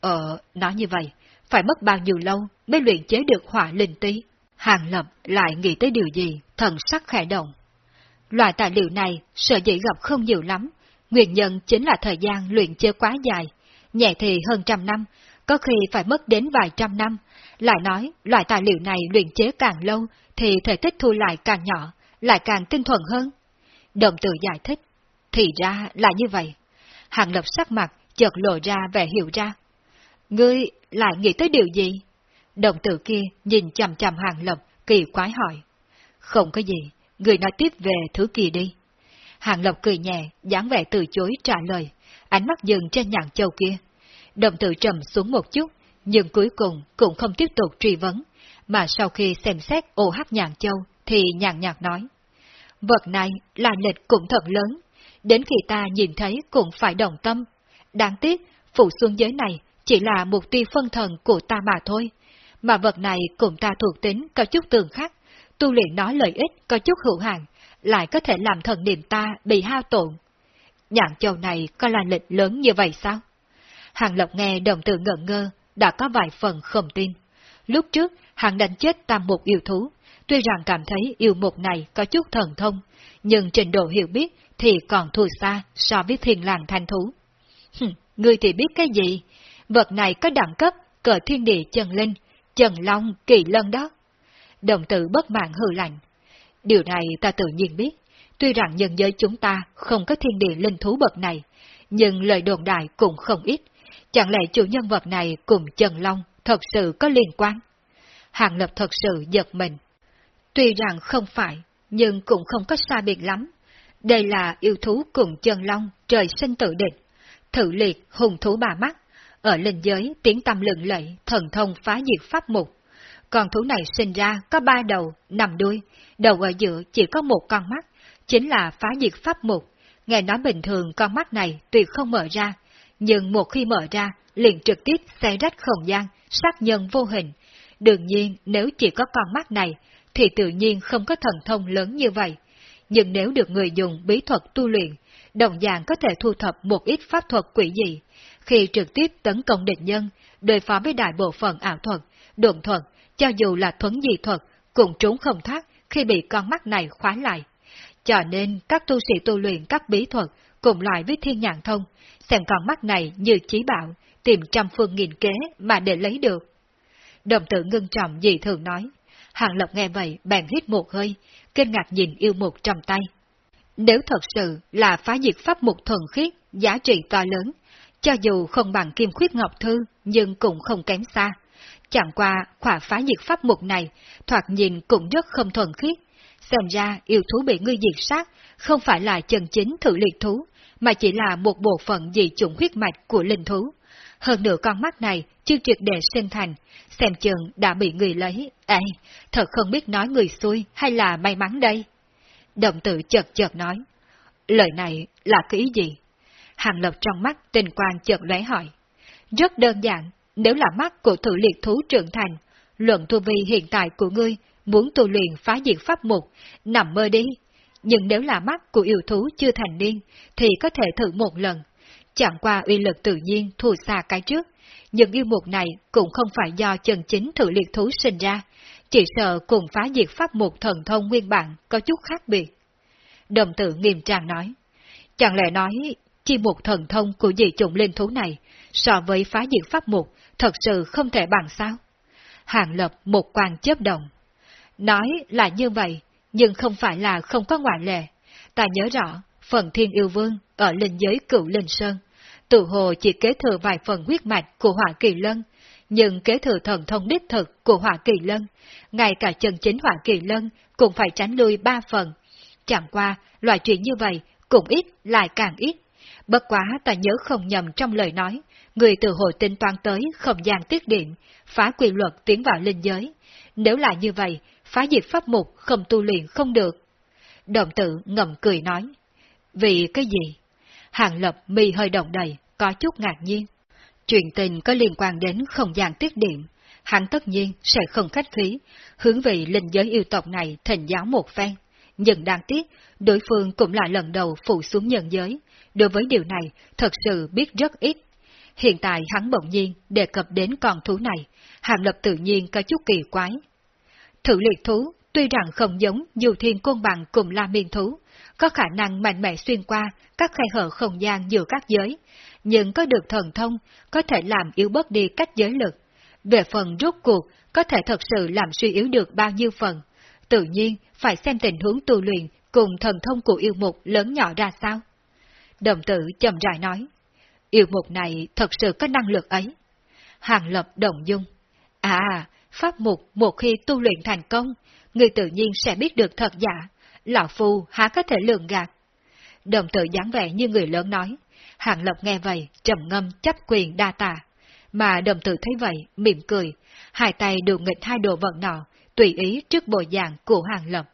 Ờ, nói như vậy, phải mất bao nhiêu lâu mới luyện chế được hỏa linh tí? Hàng Lập lại nghĩ tới điều gì, thần sắc khẽ động. Loại tài liệu này sợ dĩ gặp không nhiều lắm, nguyên nhân chính là thời gian luyện chế quá dài, nhẹ thì hơn trăm năm, có khi phải mất đến vài trăm năm. Lại nói, loại tài liệu này luyện chế càng lâu thì thể tích thu lại càng nhỏ, lại càng tinh thuần hơn. Đồng tử giải thích, thì ra là như vậy. Hàng lập sắc mặt, chợt lộ ra vẻ hiểu ra. Ngươi lại nghĩ tới điều gì? Đồng tử kia nhìn chằm chằm hàng lập, kỳ quái hỏi. Không có gì, người nói tiếp về thứ kỳ đi. Hàng lộc cười nhẹ, dáng vẻ từ chối trả lời, ánh mắt dừng trên nhạn châu kia. Đồng tử trầm xuống một chút, nhưng cuối cùng cũng không tiếp tục truy vấn, mà sau khi xem xét ô hắc nhạn châu thì nhàn nhạt nói. Vật này là lịch cũng thật lớn, đến khi ta nhìn thấy cũng phải đồng tâm. Đáng tiếc, phụ xuân giới này chỉ là một tiêu phân thần của ta mà thôi, mà vật này cùng ta thuộc tính có chút tường khắc, tu luyện nó lợi ích có chút hữu hạn, lại có thể làm thần niệm ta bị hao tổn. Nhạn châu này có là lịch lớn như vậy sao? Hàng Lộc nghe đồng tử ngẩn ngơ, đã có vài phần không tin. Lúc trước, hàng đánh chết tam một yêu thú, tuy rằng cảm thấy yêu mục này có chút thần thông, nhưng trình độ hiểu biết thì còn thua xa so với thiên làng thanh thú. Hừm, ngươi thì biết cái gì? Vật này có đẳng cấp, cờ thiên địa chân linh, trần long, kỳ lân đó. Đồng tử bất mạng hư lạnh. Điều này ta tự nhiên biết, tuy rằng nhân giới chúng ta không có thiên địa linh thú bậc này, nhưng lời đồn đại cũng không ít. Chẳng lẽ chủ nhân vật này cùng Trần Long thật sự có liên quan? Hàng Lập thật sự giật mình. Tuy rằng không phải, nhưng cũng không có xa biệt lắm. Đây là yêu thú cùng Trần Long trời sinh tự địch, thử liệt hùng thú bà mắt, ở linh giới tiếng tâm lừng lẫy, thần thông phá diệt pháp mục. Con thú này sinh ra có ba đầu, nằm đuôi, đầu ở giữa chỉ có một con mắt, chính là phá diệt pháp mục. Nghe nói bình thường con mắt này tuyệt không mở ra, nhưng một khi mở ra, liền trực tiếp xé rách không gian, sát nhân vô hình. Đương nhiên, nếu chỉ có con mắt này, thì tự nhiên không có thần thông lớn như vậy. Nhưng nếu được người dùng bí thuật tu luyện, đồng dạng có thể thu thập một ít pháp thuật quỷ dị, khi trực tiếp tấn công địch nhân, đối phó với đại bộ phận ảo thuật, đồn thuật, cho dù là thuấn dị thuật, cũng trốn không thoát khi bị con mắt này khóa lại. Cho nên các tu sĩ tu luyện các bí thuật cùng loại với thiên nhãn thông, xem con mắt này như chí bảo, tìm trăm phương nghìn kế mà để lấy được. Đồng tử ngưng trọng dị thường nói, Hàng Lập nghe vậy bèn hít một hơi, kinh ngạc nhìn yêu một trong tay. Nếu thật sự là phá diệt pháp mục thuần khiết, giá trị to lớn, cho dù không bằng kim khuyết ngọc thư, nhưng cũng không kém xa. Chẳng qua khỏa phá diệt pháp mục này, thoạt nhìn cũng rất không thuần khiết. Xem ra yêu thú bị ngươi diệt sát, không phải là chân chính thử liệt thú, mà chỉ là một bộ phận dị chủng huyết mạch của linh thú. Hơn nữa con mắt này chưa triệt để sinh thành, xem chừng đã bị người lấy. Ê, thật không biết nói người xui hay là may mắn đây. Động tử chợt chợt nói. Lời này là cái ý gì? Hàng lập trong mắt tình quan chợt lóe hỏi. Rất đơn giản, nếu là mắt của thử liệt thú trưởng thành, luận tu vi hiện tại của ngươi muốn tu luyện phá diệt pháp mục, nằm mơ đi. Nhưng nếu là mắt của yêu thú chưa thành niên, thì có thể thử một lần. Chẳng qua uy lực tự nhiên thua xa cái trước, nhưng yêu mục này cũng không phải do chân chính thử liệt thú sinh ra, chỉ sợ cùng phá diệt pháp mục thần thông nguyên bản có chút khác biệt. Đồng tử nghiêm trang nói, chẳng lẽ nói chi một thần thông của dị chủng linh thú này so với phá diệt pháp mục thật sự không thể bằng sao? Hàng lập một quan chớp động. Nói là như vậy, nhưng không phải là không có ngoại lệ. Ta nhớ rõ, phần thiên yêu vương ở linh giới cựu linh sơn, tự hồ chỉ kế thừa vài phần huyết mạch của hỏa kỳ lân, nhưng kế thừa thần thông đích thực của hỏa kỳ lân, ngay cả chân chính hỏa kỳ lân cũng phải tránh lui ba phần. Chẳng qua, loại chuyện như vậy cũng ít lại càng ít. Bất quá ta nhớ không nhầm trong lời nói, người từ hồi tinh toán tới không gian tiết điện, phá quy luật tiến vào linh giới. Nếu là như vậy, phá diệt pháp mục không tu luyện không được. Đồng tử ngầm cười nói. Vì cái gì? Hàng lập mi hơi động đầy, có chút ngạc nhiên. Chuyện tình có liên quan đến không gian tiết điện, hắn tất nhiên sẽ không khách khí, hướng về linh giới yêu tộc này thành giáo một phen. Nhưng đáng tiếc, đối phương cũng là lần đầu phụ xuống nhân giới, đối với điều này thật sự biết rất ít. Hiện tại hắn bỗng nhiên đề cập đến con thú này, hàng lập tự nhiên có chút kỳ quái. Thử liệt thú, tuy rằng không giống dù thiên côn bằng cùng la miên thú, có khả năng mạnh mẽ xuyên qua các khe hở không gian giữa các giới, nhưng có được thần thông, có thể làm yếu bớt đi cách giới lực. Về phần rốt cuộc, có thể thật sự làm suy yếu được bao nhiêu phần. Tự nhiên, phải xem tình huống tu luyện cùng thần thông của yêu mục lớn nhỏ ra sao. Đồng tử chậm rãi nói, yêu mục này thật sự có năng lực ấy. Hàng lập đồng dung. À, pháp mục một khi tu luyện thành công, người tự nhiên sẽ biết được thật giả. Lão Phu há có thể lường gạt. Đồng tử dáng vẻ như người lớn nói. Hàng Lập nghe vậy, trầm ngâm chấp quyền đa tà. Mà đồng tử thấy vậy, mỉm cười, hai tay đều nghịch hai đồ vật nọ, tùy ý trước bộ dạng của Hàng Lập.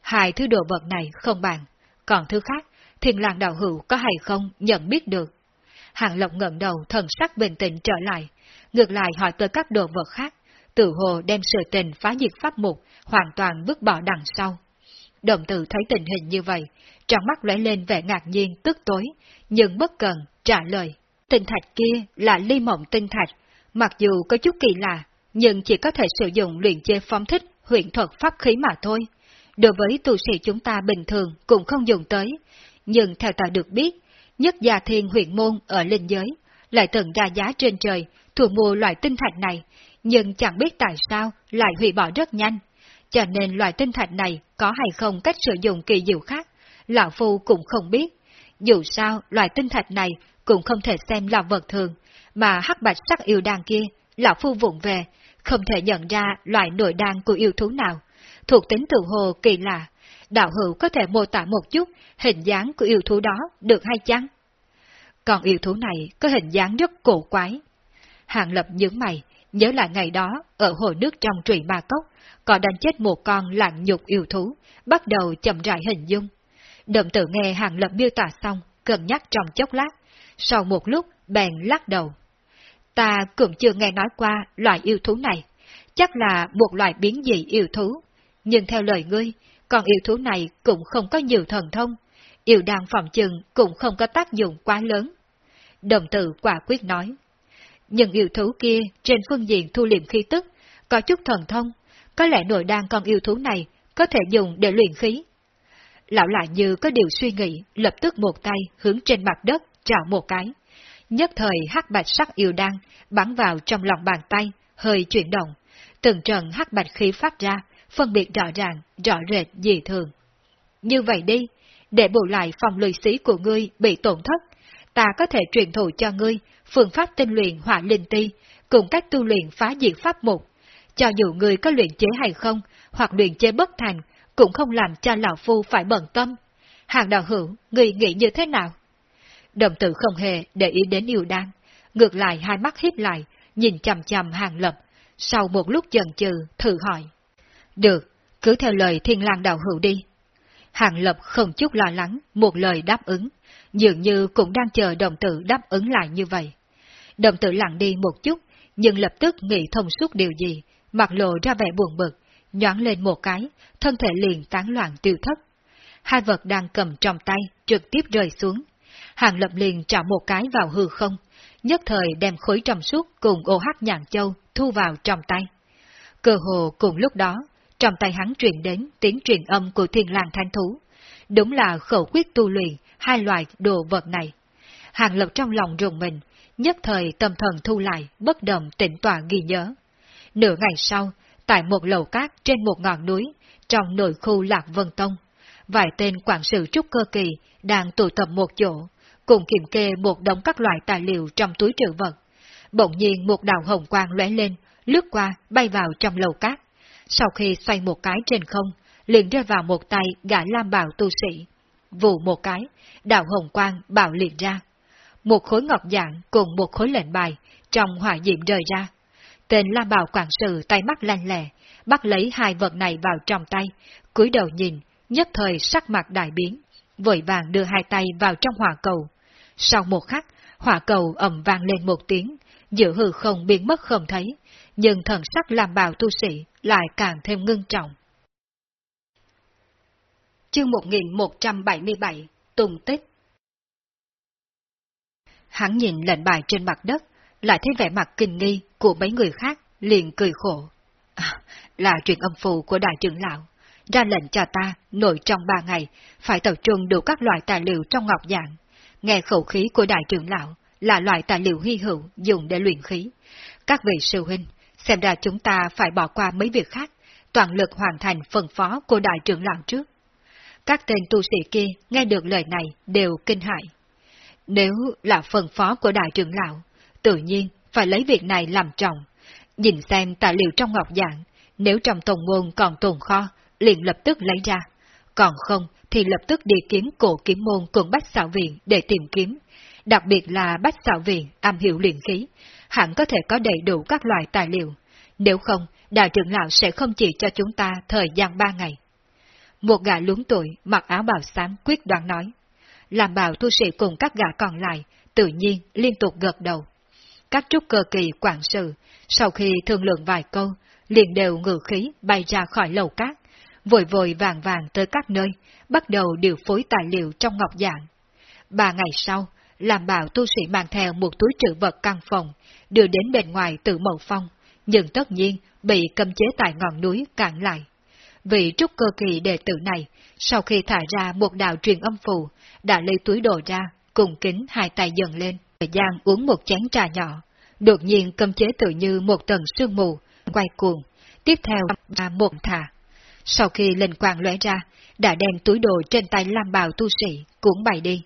Hai thứ đồ vật này không bằng, còn thứ khác, thiên làng đạo hữu có hay không nhận biết được. Hàng Lộc ngẩng đầu thần sắc bình tĩnh trở lại, ngược lại hỏi tới các đồ vật khác, tự hồ đem sự tình phá diệt pháp mục hoàn toàn vứt bỏ đằng sau. Đồng tử thấy tình hình như vậy, trong mắt lóe lên vẻ ngạc nhiên tức tối, nhưng bất cần trả lời. Tinh thạch kia là ly mộng tinh thạch, mặc dù có chút kỳ lạ, nhưng chỉ có thể sử dụng luyện chế phóng thích huyện thuật pháp khí mà thôi. Đối với tu sĩ chúng ta bình thường cũng không dùng tới, nhưng theo ta được biết, nhất gia thiên huyện môn ở linh giới, lại từng ra giá trên trời, thu mua loại tinh thạch này, nhưng chẳng biết tại sao lại hủy bỏ rất nhanh. Cho nên loại tinh thạch này có hay không cách sử dụng kỳ diệu khác, Lão Phu cũng không biết. Dù sao, loại tinh thạch này cũng không thể xem là vật thường, mà hắc bạch sắc yêu đan kia, Lão Phu vụng về, không thể nhận ra loại nội đan của yêu thú nào. Thuộc tính tự hồ kỳ lạ, đạo hữu có thể mô tả một chút hình dáng của yêu thú đó được hay chăng? còn yêu thú này có hình dáng rất cổ quái. Hàng lập nhướng mày, nhớ lại ngày đó, ở hồ nước trong trụy ma cốc, có đánh chết một con lạng nhục yêu thú, bắt đầu chậm rãi hình dung. Đậm tự nghe hàng lập miêu tả xong, cân nhắc trong chốc lát, sau một lúc bèn lắc đầu. Ta cũng chưa nghe nói qua loại yêu thú này, chắc là một loại biến dị yêu thú. Nhưng theo lời ngươi, còn yêu thú này cũng không có nhiều thần thông, yêu đàn phòng chừng cũng không có tác dụng quá lớn. Đồng tử quả quyết nói. Nhưng yêu thú kia trên phương diện thu liệm khí tức, có chút thần thông, có lẽ nội đan con yêu thú này có thể dùng để luyện khí. Lão lại như có điều suy nghĩ, lập tức một tay hướng trên mặt đất, trào một cái. Nhất thời hắc bạch sắc yêu đan bắn vào trong lòng bàn tay, hơi chuyển động. Từng trận hắc bạch khí phát ra, phân biệt rõ ràng, rõ rệt dị thường. Như vậy đi, để bù lại phòng lười xí của ngươi bị tổn thất, ta có thể truyền thụ cho ngươi phương pháp tinh luyện hỏa linh ti, cùng cách tu luyện phá diệt pháp mục. Cho dù ngươi có luyện chế hay không, hoặc luyện chế bất thành, cũng không làm cho lão phu phải bận tâm. Hàng đạo hữu, ngươi nghĩ như thế nào? Đồng tử không hề để ý đến yêu đan, ngược lại hai mắt híp lại, nhìn chằm chằm hàng lập, sau một lúc chần chừ, thử hỏi. Được, cứ theo lời thiên lang đạo hữu đi. Hàng lập không chút lo lắng, một lời đáp ứng, dường như cũng đang chờ đồng tử đáp ứng lại như vậy. Đồng tử lặng đi một chút, nhưng lập tức nghĩ thông suốt điều gì, mặt lộ ra vẻ buồn bực, nhoáng lên một cái, thân thể liền tán loạn tiêu thất. Hai vật đang cầm trong tay, trực tiếp rơi xuống. Hàng lập liền trả một cái vào hư không, nhất thời đem khối trầm suốt cùng ô hát nhạn châu thu vào trong tay. Cơ hồ cùng lúc đó, trong tay hắn truyền đến tiếng truyền âm của thiên lang thanh thú. Đúng là khẩu quyết tu luyện hai loại đồ vật này. Hàng lập trong lòng rùng mình, nhất thời tâm thần thu lại, bất động tỉnh tọa ghi nhớ. Nửa ngày sau, tại một lầu cát trên một ngọn núi, trong nội khu Lạc Vân Tông, vài tên quản sự trúc cơ kỳ đang tụ tập một chỗ, cùng kiểm kê một đống các loại tài liệu trong túi trữ vật. Bỗng nhiên một đạo hồng quang lóe lên, lướt qua, bay vào trong lầu cát. Sau khi xoay một cái trên không, liền rơi vào một tay gã lam bào tu sĩ. Vụ một cái, đạo hồng quang bạo liền ra. Một khối ngọc dạng cùng một khối lệnh bài trong hỏa diệm rời ra. Tên lam bào quản sự tay mắt lanh lẹ, bắt lấy hai vật này vào trong tay, cúi đầu nhìn, nhất thời sắc mặt đại biến, vội vàng đưa hai tay vào trong hỏa cầu. Sau một khắc, hỏa cầu ầm vang lên một tiếng, giữa hư không biến mất không thấy, nhưng thần sắc làm bào tu sĩ lại càng thêm ngưng trọng. Chương 1177 Tùng Tích Hắn nhìn lệnh bài trên mặt đất, lại thấy vẻ mặt kinh nghi của mấy người khác, liền cười khổ. À, là truyền âm phù của đại trưởng lão, ra lệnh cho ta nội trong ba ngày, phải tập trung đủ các loại tài liệu trong ngọc dạng. Nghe khẩu khí của đại trưởng lão là loại tài liệu hy hữu dùng để luyện khí. Các vị sư huynh, xem ra chúng ta phải bỏ qua mấy việc khác, toàn lực hoàn thành phần phó của đại trưởng lão trước. Các tên tu sĩ kia nghe được lời này đều kinh hại. Nếu là phần phó của đại trưởng lão, tự nhiên phải lấy việc này làm trọng. Nhìn xem tài liệu trong ngọc dạng, nếu trong tồn môn còn tồn kho, liền lập tức lấy ra. Còn không, thì lập tức đi kiếm cổ kiếm môn cùng bách xảo viện để tìm kiếm. Đặc biệt là bách xảo viện am hiểu luyện khí, hẳn có thể có đầy đủ các loại tài liệu. Nếu không, đại trưởng lão sẽ không chỉ cho chúng ta thời gian ba ngày. Một gã lúng tuổi, mặc áo bào xám quyết đoán nói. Làm bào tu sĩ cùng các gã còn lại, tự nhiên liên tục gật đầu. Các trúc cơ kỳ quản sự, sau khi thương lượng vài câu, liền đều ngự khí bay ra khỏi lầu cát, vội vội vàng vàng tới các nơi, bắt đầu điều phối tài liệu trong ngọc dạng. Ba ngày sau, làm bảo tu sĩ mang theo một túi trữ vật căn phòng, đưa đến bên ngoài tự mậu phong, nhưng tất nhiên bị cầm chế tại ngọn núi cản lại. Vị trúc cơ kỳ đệ tử này, sau khi thả ra một đạo truyền âm phù, đã lấy túi đồ ra, cùng kính hai tay dần lên, thời gian uống một chén trà nhỏ. Đột nhiên cầm chế tự như một tầng sương mù, quay cuồng, tiếp theo là một thả. Sau khi lên quang lóe ra, đã đem túi đồ trên tay Lam Bào tu sĩ cũng bày đi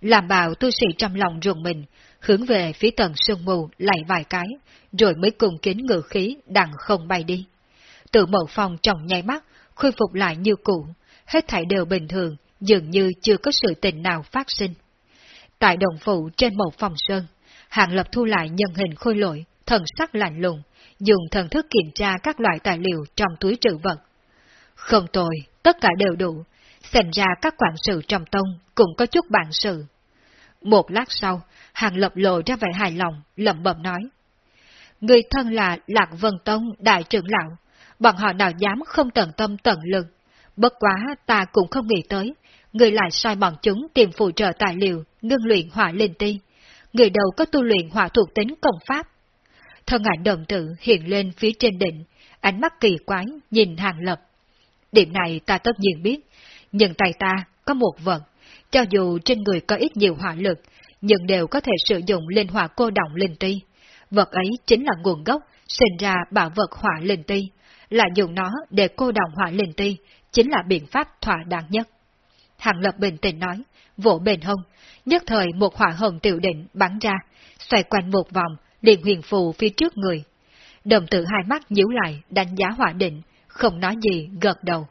làm Bào tu sĩ trong lòng ruồng mình, hướng về phía tầng sương mù lại vài cái, rồi mới cùng kính ngự khí đằng không bay đi. Tự mậu phòng trọng nháy mắt, khôi phục lại như cũ, hết thảy đều bình thường, dường như chưa có sự tình nào phát sinh. Tại đồng phụ trên một phòng sơn, Hàng Lập thu lại nhân hình khôi lỗi, thần sắc lạnh lùng, dùng thần thức kiểm tra các loại tài liệu trong túi trữ vật. Không tồi, tất cả đều đủ, xem ra các quản sự trong tông cũng có chút bản sự. Một lát sau, Hàng Lập lộ ra vẻ hài lòng, lẩm bẩm nói. Người thân là Lạc Vân Tông Đại trưởng lão, bọn họ nào dám không tận tâm tận lực. Bất quá ta cũng không nghĩ tới, người lại sai bọn chúng tìm phụ trợ tài liệu, ngưng luyện hỏa linh ti. Người đầu có tu luyện hỏa thuộc tính công pháp. Thân ảnh đồng tử hiện lên phía trên đỉnh, ánh mắt kỳ quái nhìn hàng lập. Điểm này ta tất nhiên biết, nhưng tay ta có một vật, cho dù trên người có ít nhiều hỏa lực, nhưng đều có thể sử dụng linh hỏa cô động linh ti. Vật ấy chính là nguồn gốc, sinh ra bảo vật hỏa linh ti, là dùng nó để cô động hỏa linh ti, chính là biện pháp thỏa đáng nhất. Hàng Lập bình tĩnh nói, vỗ bền hông, nhất thời một hỏa hồng tiểu định bắn ra, xoay quanh một vòng, liền huyền phù phía trước người. Đồng tử hai mắt nhíu lại, đánh giá hỏa định, không nói gì, gật đầu.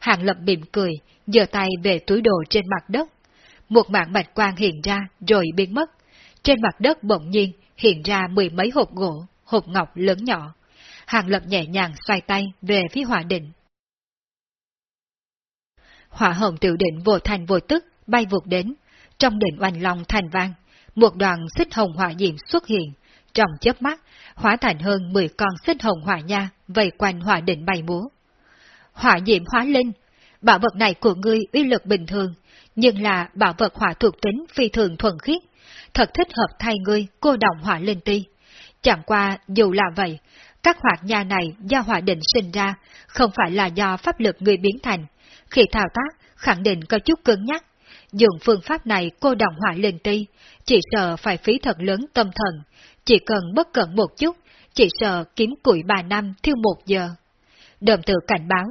Hàng Lập mỉm cười, giơ tay về túi đồ trên mặt đất. Một mạng bạch quang hiện ra rồi biến mất. Trên mặt đất bỗng nhiên hiện ra mười mấy hộp gỗ, hộp ngọc lớn nhỏ. Hàng Lập nhẹ nhàng xoay tay về phía hỏa định. Hỏa hồng tiểu định vô thành vô tức, bay vụt đến. Trong đỉnh oanh long thành vang, một đoàn xích hồng hỏa diệm xuất hiện. Trong chớp mắt, hóa thành hơn 10 con xích hồng hỏa nha vây quanh hỏa định bay múa. Hỏa diệm hóa linh, bảo vật này của ngươi uy lực bình thường, nhưng là bảo vật hỏa thuộc tính phi thường thuần khiết, thật thích hợp thay ngươi cô động hỏa linh ti. Chẳng qua, dù là vậy, các hoạt nha này do hỏa định sinh ra, không phải là do pháp lực người biến thành. Khi thao tác, khẳng định có chút cứng nhắc. Dùng phương pháp này cô động hỏa linh ti, chỉ sợ phải phí thật lớn tâm thần, chỉ cần bất cẩn một chút, chỉ sợ kiếm củi ba năm thiêu một giờ. Đồng tự cảnh báo.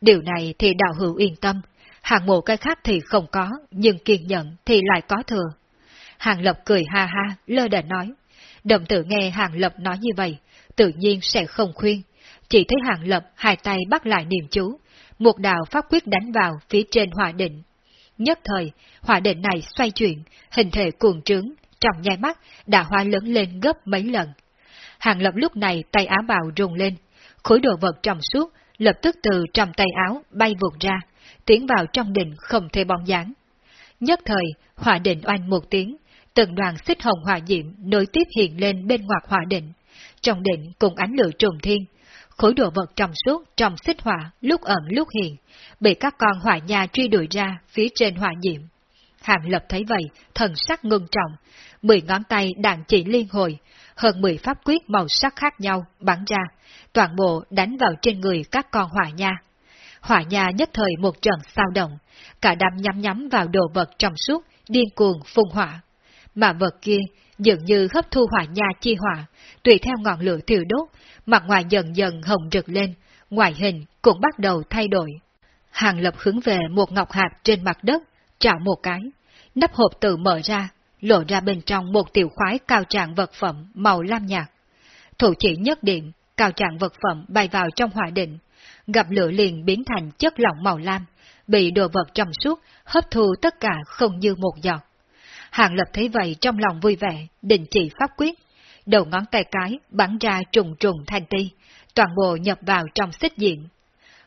Điều này thì đạo hữu yên tâm, hàng một cái khác thì không có, nhưng kiên nhẫn thì lại có thừa. Hàng Lập cười ha ha, lơ đà nói. Đồng tử nghe Hàng Lập nói như vậy, tự nhiên sẽ không khuyên. Chỉ thấy Hàng Lập hai tay bắt lại niềm chú, một đạo pháp quyết đánh vào phía trên hỏa định. Nhất thời, hỏa định này xoay chuyển, hình thể cuồng trướng, trong nháy mắt đã hoa lớn lên gấp mấy lần. Hàng Lập lúc này tay áo bào rung lên, khối đồ vật trong suốt lập tức từ trong tay áo bay vụt ra, tiến vào trong đỉnh không thể bóng dáng. Nhất thời, hỏa đỉnh oanh một tiếng, từng đoàn xích hồng hỏa diệm nối tiếp hiện lên bên ngoặt hỏa đỉnh. Trong đỉnh cùng ánh lửa trùng thiên, khối đồ vật trong suốt trong xích hỏa lúc ẩn lúc hiện, bị các con hỏa nha truy đuổi ra phía trên hỏa diệm. Hàng lập thấy vậy, thần sắc ngưng trọng, mười ngón tay đạn chỉ liên hồi, hơn mười pháp quyết màu sắc khác nhau bắn ra, toàn bộ đánh vào trên người các con hỏa nha. Hỏa nha nhất thời một trận sao động, cả đám nhắm nhắm vào đồ vật trong suốt, điên cuồng phun hỏa. Mà vật kia dường như hấp thu hỏa nha chi hỏa, tùy theo ngọn lửa thiêu đốt, mặt ngoài dần dần hồng rực lên, ngoại hình cũng bắt đầu thay đổi. Hàng lập hướng về một ngọc hạt trên mặt đất, chảo một cái, nắp hộp tự mở ra, lộ ra bên trong một tiểu khoái cao trạng vật phẩm màu lam nhạt. Thủ chỉ nhất điểm, cao trạng vật phẩm bay vào trong hỏa định, gặp lửa liền biến thành chất lỏng màu lam, bị đồ vật trong suốt hấp thu tất cả không như một giọt. Hàng lập thấy vậy trong lòng vui vẻ, định chỉ pháp quyết, đầu ngón tay cái bắn ra trùng trùng thanh ti, toàn bộ nhập vào trong xích diện.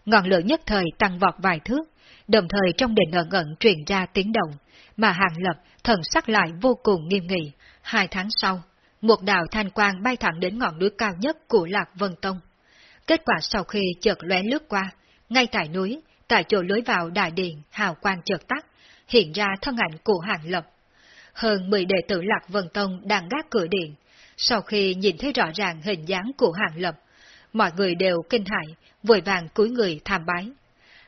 Ngọn lửa nhất thời tăng vọt vài thước, đồng thời trong định ẩn ẩn truyền ra tiếng động, mà hàng lập thần sắc lại vô cùng nghiêm nghị. Hai tháng sau, một đạo thanh quang bay thẳng đến ngọn núi cao nhất của Lạc Vân Tông. Kết quả sau khi chợt lóe lướt qua, ngay tại núi, tại chỗ lối vào đại điện, hào quang chợt tắt, hiện ra thân ảnh của hàng lập. Hơn 10 đệ tử Lạc Vân Tông đang gác cửa điện, sau khi nhìn thấy rõ ràng hình dáng của hàng lập, mọi người đều kinh hãi, vội vàng cúi người tham bái.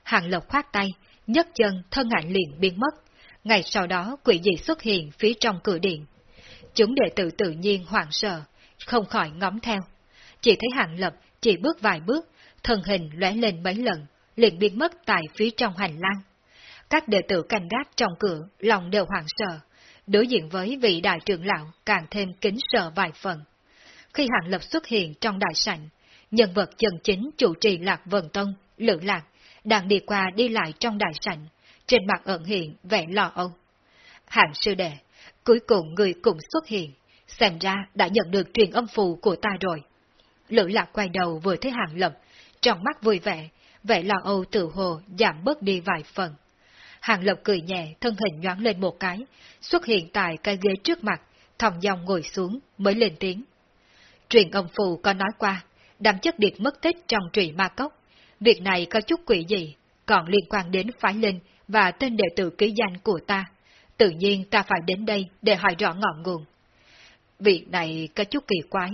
Hàng lập khoát tay, nhấc chân thân ảnh liền biến mất, ngày sau đó quỷ dị xuất hiện phía trong cửa điện. Chúng đệ tử tự nhiên hoảng sợ, không khỏi ngóng theo. Chỉ thấy hạng lập chỉ bước vài bước, thân hình lóe lên mấy lần, liền biến mất tại phía trong hành lang. Các đệ tử canh gác trong cửa, lòng đều hoảng sợ, đối diện với vị đại trưởng lão càng thêm kính sợ vài phần. Khi hạng lập xuất hiện trong đại sảnh, nhân vật chân chính chủ trì Lạc Vân Tông, Lữ Lạc, đang đi qua đi lại trong đại sảnh, trên mặt ẩn hiện vẻ lo âu. Hạng sư đệ, Cuối cùng người cũng xuất hiện, xem ra đã nhận được truyền âm phù của ta rồi. Lữ lạc quay đầu vừa thấy hàng lập, trong mắt vui vẻ, vẻ lo âu tự hồ giảm bớt đi vài phần. Hàng lập cười nhẹ, thân hình nhoáng lên một cái, xuất hiện tại cái ghế trước mặt, thòng dòng ngồi xuống, mới lên tiếng. Truyền âm phù có nói qua, đám chất điệt mất tích trong trụy ma cốc. Việc này có chút quỷ gì, còn liên quan đến phái linh và tên đệ tử ký danh của ta. Tự nhiên ta phải đến đây để hỏi rõ ngọn nguồn. Việc này có chút kỳ quái.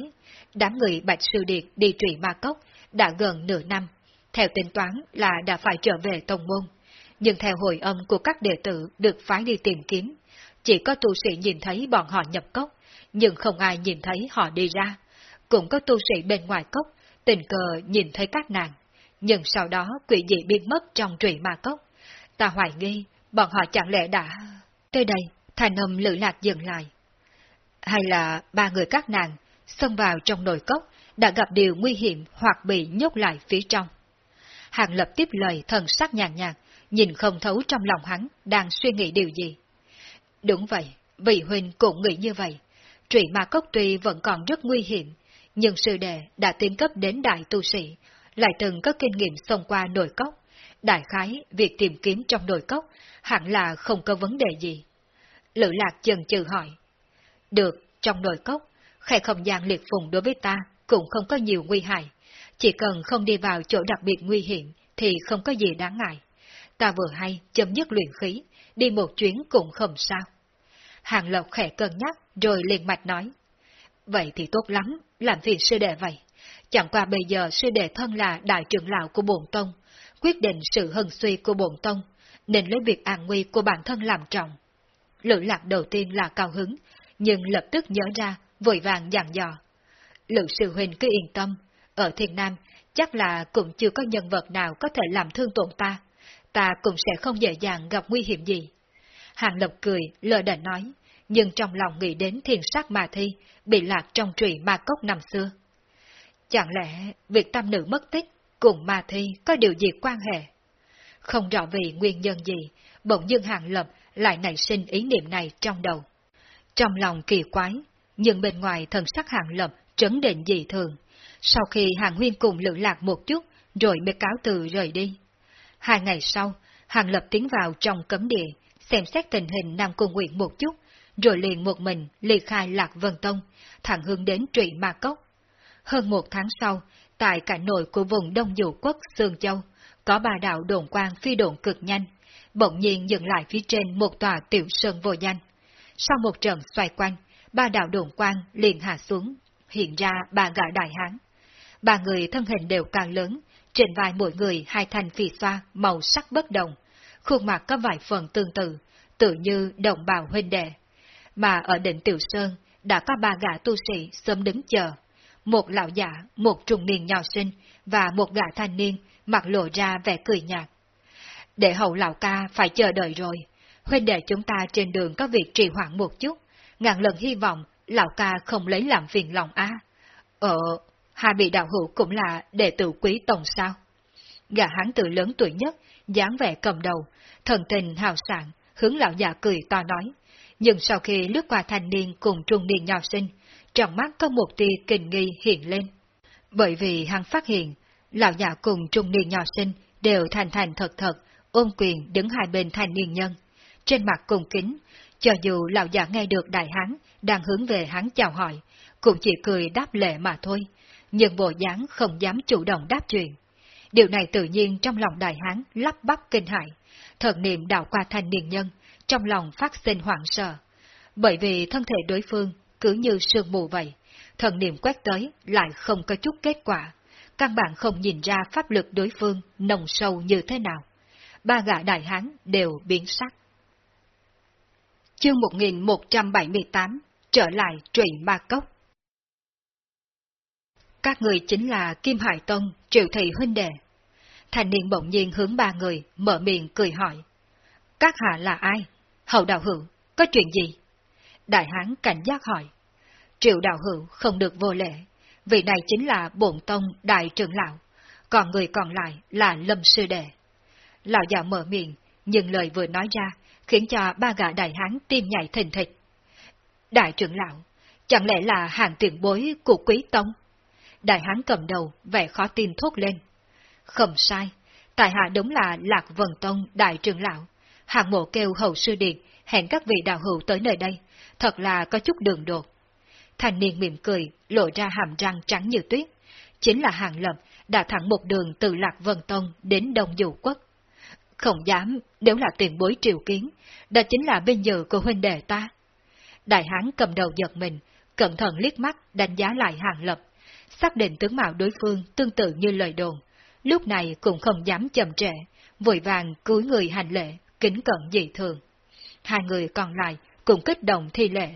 Đám người Bạch Sư Điệt đi trụy ma cốc đã gần nửa năm. Theo tính toán là đã phải trở về tông môn. Nhưng theo hồi âm của các đệ tử được phái đi tìm kiếm, chỉ có tu sĩ nhìn thấy bọn họ nhập cốc, nhưng không ai nhìn thấy họ đi ra. Cũng có tu sĩ bên ngoài cốc, tình cờ nhìn thấy các nàng, nhưng sau đó quỷ dị biến mất trong trụy ma cốc. Ta hoài nghi, bọn họ chẳng lẽ đã... Tới đây, thành âm lữ lạc dừng lại. Hay là ba người các nàng xông vào trong nồi cốc đã gặp điều nguy hiểm hoặc bị nhốt lại phía trong. Hàng lập tiếp lời thần sắc nhàn nhạt, nhìn không thấu trong lòng hắn đang suy nghĩ điều gì. Đúng vậy, vị huynh cũng nghĩ như vậy. Trụy ma cốc tuy vẫn còn rất nguy hiểm, nhưng sư đệ đã tiến cấp đến đại tu sĩ, lại từng có kinh nghiệm xông qua nồi cốc. Đại khái, việc tìm kiếm trong đồi cốc hẳn là không có vấn đề gì. Lữ lạc chần chừ hỏi. Được, trong đồi cốc, khe không gian liệt phùng đối với ta cũng không có nhiều nguy hại. Chỉ cần không đi vào chỗ đặc biệt nguy hiểm thì không có gì đáng ngại. Ta vừa hay chấm dứt luyện khí, đi một chuyến cũng không sao. Hàng Lộc khẽ cân nhắc rồi liền mạch nói. Vậy thì tốt lắm, làm phiền sư đệ vậy. Chẳng qua bây giờ sư đệ thân là đại trưởng lão của bổn tông, quyết định sự hân suy của bổn tông, nên lấy việc an nguy của bản thân làm trọng. Lữ lạc đầu tiên là cao hứng, nhưng lập tức nhớ ra, vội vàng dặn dò. Lữ sư huynh cứ yên tâm, ở thiên nam chắc là cũng chưa có nhân vật nào có thể làm thương tổn ta, ta cũng sẽ không dễ dàng gặp nguy hiểm gì. Hàng Lập cười, lờ đờ nói, nhưng trong lòng nghĩ đến thiền sát mà thi, bị lạc trong trụy ma cốc năm xưa. Chẳng lẽ việc tam nữ mất tích cùng ma thi có điều gì quan hệ? Không rõ vì nguyên nhân gì, bỗng dưng Hàng Lập lại nảy sinh ý niệm này trong đầu. Trong lòng kỳ quái, nhưng bên ngoài thần sắc Hàng Lập trấn định dị thường. Sau khi Hàng Huyên cùng lữ lạc một chút, rồi mới cáo từ rời đi. Hai ngày sau, Hàng Lập tiến vào trong cấm địa, xem xét tình hình Nam Cung Nguyện một chút, rồi liền một mình ly khai Lạc Vân Tông, thẳng hướng đến Trụy Ma Cốc. Hơn một tháng sau, tại cả nội của vùng Đông Dụ Quốc Sương Châu, có ba đạo đồn quang phi đồn cực nhanh, bỗng nhiên dừng lại phía trên một tòa tiểu sơn vô danh. Sau một trận xoay quanh, ba đạo đồn quang liền hạ xuống, hiện ra ba gã đại hán. Ba người thân hình đều càng lớn, trên vai mỗi người hai thanh phi xoa màu sắc bất đồng, khuôn mặt có vài phần tương tự, tự như đồng bào huynh đệ. Mà ở đỉnh Tiểu Sơn đã có ba gã tu sĩ sớm đứng chờ. Một lão giả, một trung niên nhỏ sinh và một gã thanh niên mặt lộ ra vẻ cười nhạt. Để hậu lão ca phải chờ đợi rồi, huynh đệ chúng ta trên đường có việc trì hoãn một chút, ngàn lần hy vọng lão ca không lấy làm phiền lòng á. Ờ, hai vị đạo hữu cũng là đệ tử quý tổng sao? Gã hán tử lớn tuổi nhất, dáng vẻ cầm đầu, thần tình hào sảng, hướng lão già cười to nói. Nhưng sau khi lướt qua thanh niên cùng trung niên nhỏ sinh, trong mắt có một tia kinh nghi hiện lên. Bởi vì hắn phát hiện, lão già cùng trung niên nhỏ sinh đều thành thành thật thật, ôm quyền đứng hai bên thanh niên nhân. Trên mặt cùng kính, cho dù lão già nghe được đại hán đang hướng về hắn chào hỏi, cũng chỉ cười đáp lệ mà thôi, nhưng bộ dáng không dám chủ động đáp chuyện. Điều này tự nhiên trong lòng đại hán lắp bắp kinh hại, thần niệm đảo qua thanh niên nhân, trong lòng phát sinh hoảng sợ. Bởi vì thân thể đối phương cứ như sương mù vậy, thần niệm quét tới lại không có chút kết quả, căn bản không nhìn ra pháp lực đối phương nồng sâu như thế nào. Ba gã đại hán đều biến sắc. Chương 1178 Trở lại trụy ma cốc Các người chính là Kim Hải Tông, Triệu Thị Huynh Đệ. Thành niên bỗng nhiên hướng ba người, mở miệng cười hỏi. Các hạ là ai? Hậu đạo hữu, có chuyện gì? Đại hán cảnh giác hỏi. Triệu đạo hữu không được vô lễ, vị này chính là bổn tông đại trưởng lão, còn người còn lại là lâm sư đệ. Lão già mở miệng, nhưng lời vừa nói ra khiến cho ba gã đại hán tim nhảy thình thịch. Đại trưởng lão, chẳng lẽ là hàng tiền bối của quý tông? Đại hán cầm đầu, vẻ khó tin thốt lên. Không sai, tại hạ đúng là Lạc Vân Tông Đại trưởng lão. Hàng mộ kêu hầu sư điện, hẹn các vị đạo hữu tới nơi đây, thật là có chút đường đột. Thành niên mỉm cười, lộ ra hàm răng trắng như tuyết. Chính là hàng lập, đã thẳng một đường từ Lạc Vân Tông đến Đông Dụ Quốc. Không dám, nếu là tiền bối triều kiến, đó chính là bên giờ của huynh đệ ta. Đại hán cầm đầu giật mình, cẩn thận liếc mắt đánh giá lại hàng lập, xác định tướng mạo đối phương tương tự như lời đồn, lúc này cũng không dám chậm trễ, vội vàng cúi người hành lễ, kính cận dị thường. Hai người còn lại cũng kích động thi lệ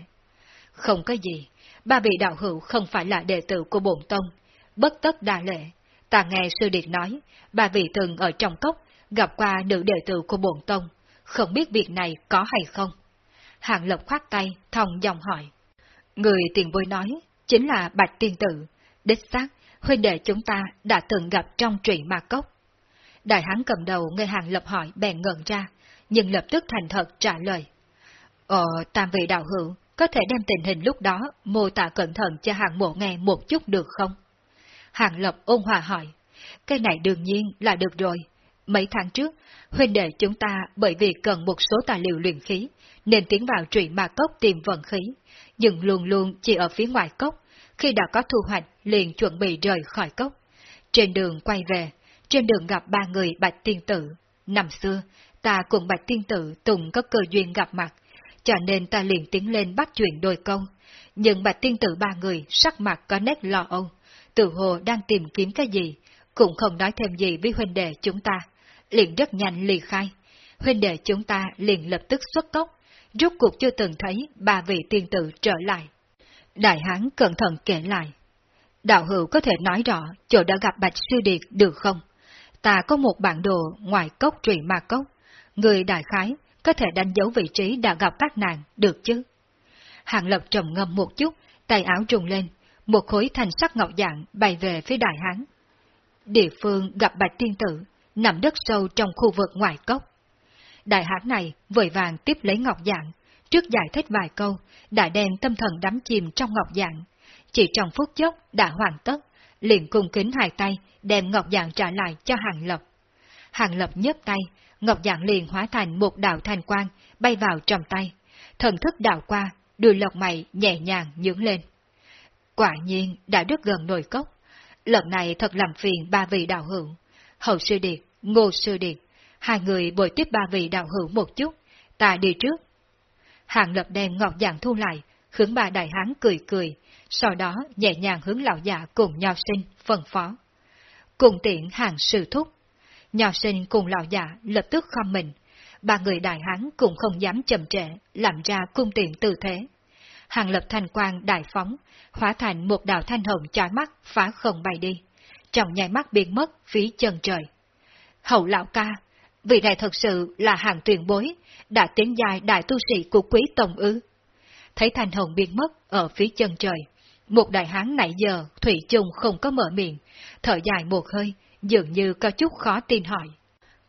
Không có gì, ba vị đạo hữu không phải là đệ tử của bổn tông, bất tất đa lệ Ta nghe sư điệt nói, ba vị từng ở trong cốc gặp qua nữ đệ tử của bổn tông, không biết việc này có hay không. Hàng Lộc khoát tay, thòng dòng hỏi. Người tiền bối nói, chính là Bạch Tiên Tử. Đích xác, huynh đệ chúng ta đã từng gặp trong trụy ma cốc. Đại hán cầm đầu nghe Hàng Lập hỏi bèn ngẩn ra, nhưng lập tức thành thật trả lời. Ờ, tam vị đạo hữu, có thể đem tình hình lúc đó mô tả cẩn thận cho hàng mộ nghe một chút được không? Hàng Lập ôn hòa hỏi. Cái này đương nhiên là được rồi. Mấy tháng trước, huynh đệ chúng ta bởi vì cần một số tài liệu luyện khí, nên tiến vào trụy ma cốc tìm vận khí, nhưng luôn luôn chỉ ở phía ngoài cốc, khi đã có thu hoạch liền chuẩn bị rời khỏi cốc. Trên đường quay về, trên đường gặp ba người bạch tiên tử. Năm xưa, ta cùng bạch tiên tử từng có cơ duyên gặp mặt, cho nên ta liền tiến lên bắt chuyện đôi công. Nhưng bạch tiên tử ba người sắc mặt có nét lo âu, tự hồ đang tìm kiếm cái gì, cũng không nói thêm gì với huynh đệ chúng ta, liền rất nhanh lì khai. Huynh đệ chúng ta liền lập tức xuất cốc, rốt cuộc chưa từng thấy ba vị tiên tử trở lại. Đại hán cẩn thận kể lại. Đạo hữu có thể nói rõ chỗ đã gặp Bạch Sư Điệt được không? Ta có một bản đồ ngoài cốc trụy ma cốc. Người đại khái có thể đánh dấu vị trí đã gặp các nàng, được chứ? Hàng Lập trầm ngâm một chút, tay áo trùng lên, một khối thành sắc ngọc dạng bay về phía đại hán. Địa phương gặp Bạch Tiên Tử, nằm đất sâu trong khu vực ngoài cốc. Đại hán này vội vàng tiếp lấy ngọc dạng, trước giải thích vài câu, đã đem tâm thần đắm chìm trong ngọc dạng. Chỉ trong phút chốc đã hoàn tất, liền cung kính hai tay, đem ngọc dạng trả lại cho Hàng Lập. Hàng Lập nhấc tay, ngọc dạng liền hóa thành một đạo thành quang, bay vào trong tay. Thần thức đảo qua, đuôi lọc mày nhẹ nhàng nhướng lên. Quả nhiên đã rất gần nồi cốc. Lần này thật làm phiền ba vị đạo hữu. Hậu sư điệt, ngô sư điệt, hai người bồi tiếp ba vị đạo hữu một chút, ta đi trước. Hàng lập đem ngọc dạng thu lại, hướng ba đại hán cười cười, sau đó nhẹ nhàng hướng lão già cùng nho sinh, phân phó. Cùng tiện hàng sư thúc. Nho sinh cùng lão già lập tức khom mình, ba người đại hán cũng không dám chậm trễ, làm ra cung tiện tư thế. Hàng lập thanh quang đại phóng, hóa thành một đạo thanh hồng chói mắt phá không bay đi, trong nháy mắt biến mất phía chân trời. Hậu lão ca, vị này thật sự là hàng tuyển bối, đã tiến dài đại tu sĩ của quý tổng ư. Thấy thanh hồng biến mất ở phía chân trời, một đại hán nãy giờ Thủy chung không có mở miệng, thở dài một hơi, dường như có chút khó tin hỏi.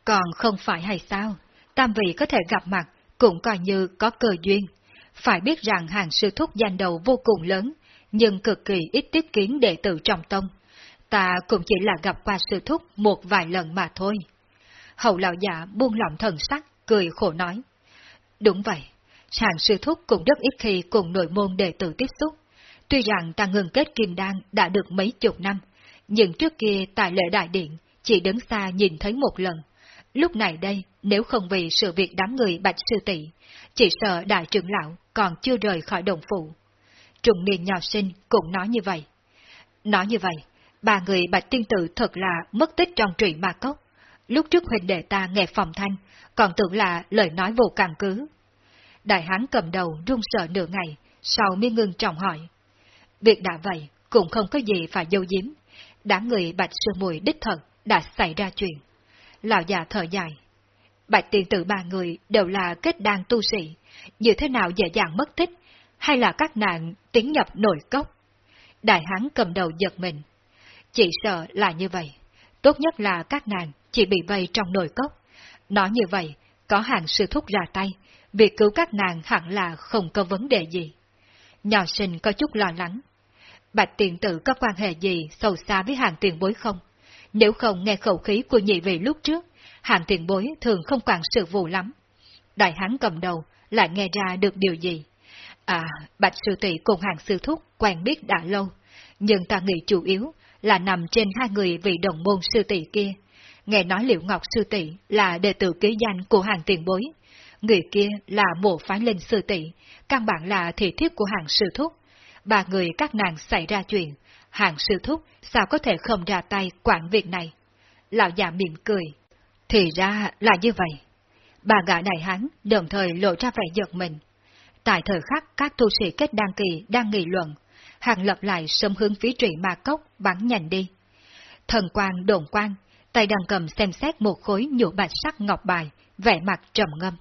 Còn không phải hay sao, tam vị có thể gặp mặt, cũng coi như có cơ duyên. Phải biết rằng hàng sư thúc danh đầu vô cùng lớn, nhưng cực kỳ ít tiếp kiến đệ tử trong tông. Ta cũng chỉ là gặp qua sư thúc một vài lần mà thôi. Hậu lão giả buông lỏng thần sắc, cười khổ nói. Đúng vậy, hàng sư thúc cũng rất ít khi cùng nội môn đệ tử tiếp xúc. Tuy rằng ta ngừng kết kim đan đã được mấy chục năm, nhưng trước kia tại lễ đại điện, chỉ đứng xa nhìn thấy một lần. Lúc này đây, nếu không vì sự việc đám người bạch sư tỷ, chỉ sợ đại trưởng lão còn chưa rời khỏi đồng phụ. Trùng niên nhỏ sinh cũng nói như vậy. Nói như vậy, ba người bạch tiên tử thật là mất tích trong trụy ma cốc. Lúc trước huynh đệ ta nghe phòng thanh, còn tưởng là lời nói vô căn cứ. Đại hán cầm đầu run sợ nửa ngày, sau mới ngưng trọng hỏi. Việc đã vậy, cũng không có gì phải dâu diếm. Đám người bạch sương mùi đích thật đã xảy ra chuyện. Lão già thở dài. Bạch tiền tử ba người đều là kết đan tu sĩ, như thế nào dễ dàng mất tích, hay là các nạn tiến nhập nội cốc? Đại hán cầm đầu giật mình. Chỉ sợ là như vậy. Tốt nhất là các nàng chỉ bị vây trong nồi cốc. Nói như vậy, có hàng sư thúc ra tay, việc cứu các nàng hẳn là không có vấn đề gì. nhỏ sinh có chút lo lắng. Bạch tiền tử có quan hệ gì sâu xa với hàng tiền bối không? Nếu không nghe khẩu khí của nhị vị lúc trước, hàng tiền bối thường không quản sự vụ lắm. Đại hán cầm đầu lại nghe ra được điều gì? À, Bạch sư tỷ cùng hàng sư thúc quen biết đã lâu, nhưng ta nghĩ chủ yếu là nằm trên hai người vị đồng môn sư tỷ kia. Nghe nói Liệu Ngọc sư tỷ là đệ tử kế danh của hàng tiền bối, người kia là mộ phái linh sư tỷ, căn bản là thị thiếp của hàng sư thúc. Ba người các nàng xảy ra chuyện, hàng sư thúc sao có thể không ra tay quản việc này? Lão già mỉm cười. Thì ra là như vậy. Bà gã đại hán đồng thời lộ ra vẻ giật mình. Tại thời khắc các tu sĩ kết đăng kỳ đang nghị luận, hàng lập lại sớm hướng phía trụy ma cốc bắn nhanh đi. Thần quang đồn quang, tay đang cầm xem xét một khối nhũ bạch sắc ngọc bài, vẻ mặt trầm ngâm.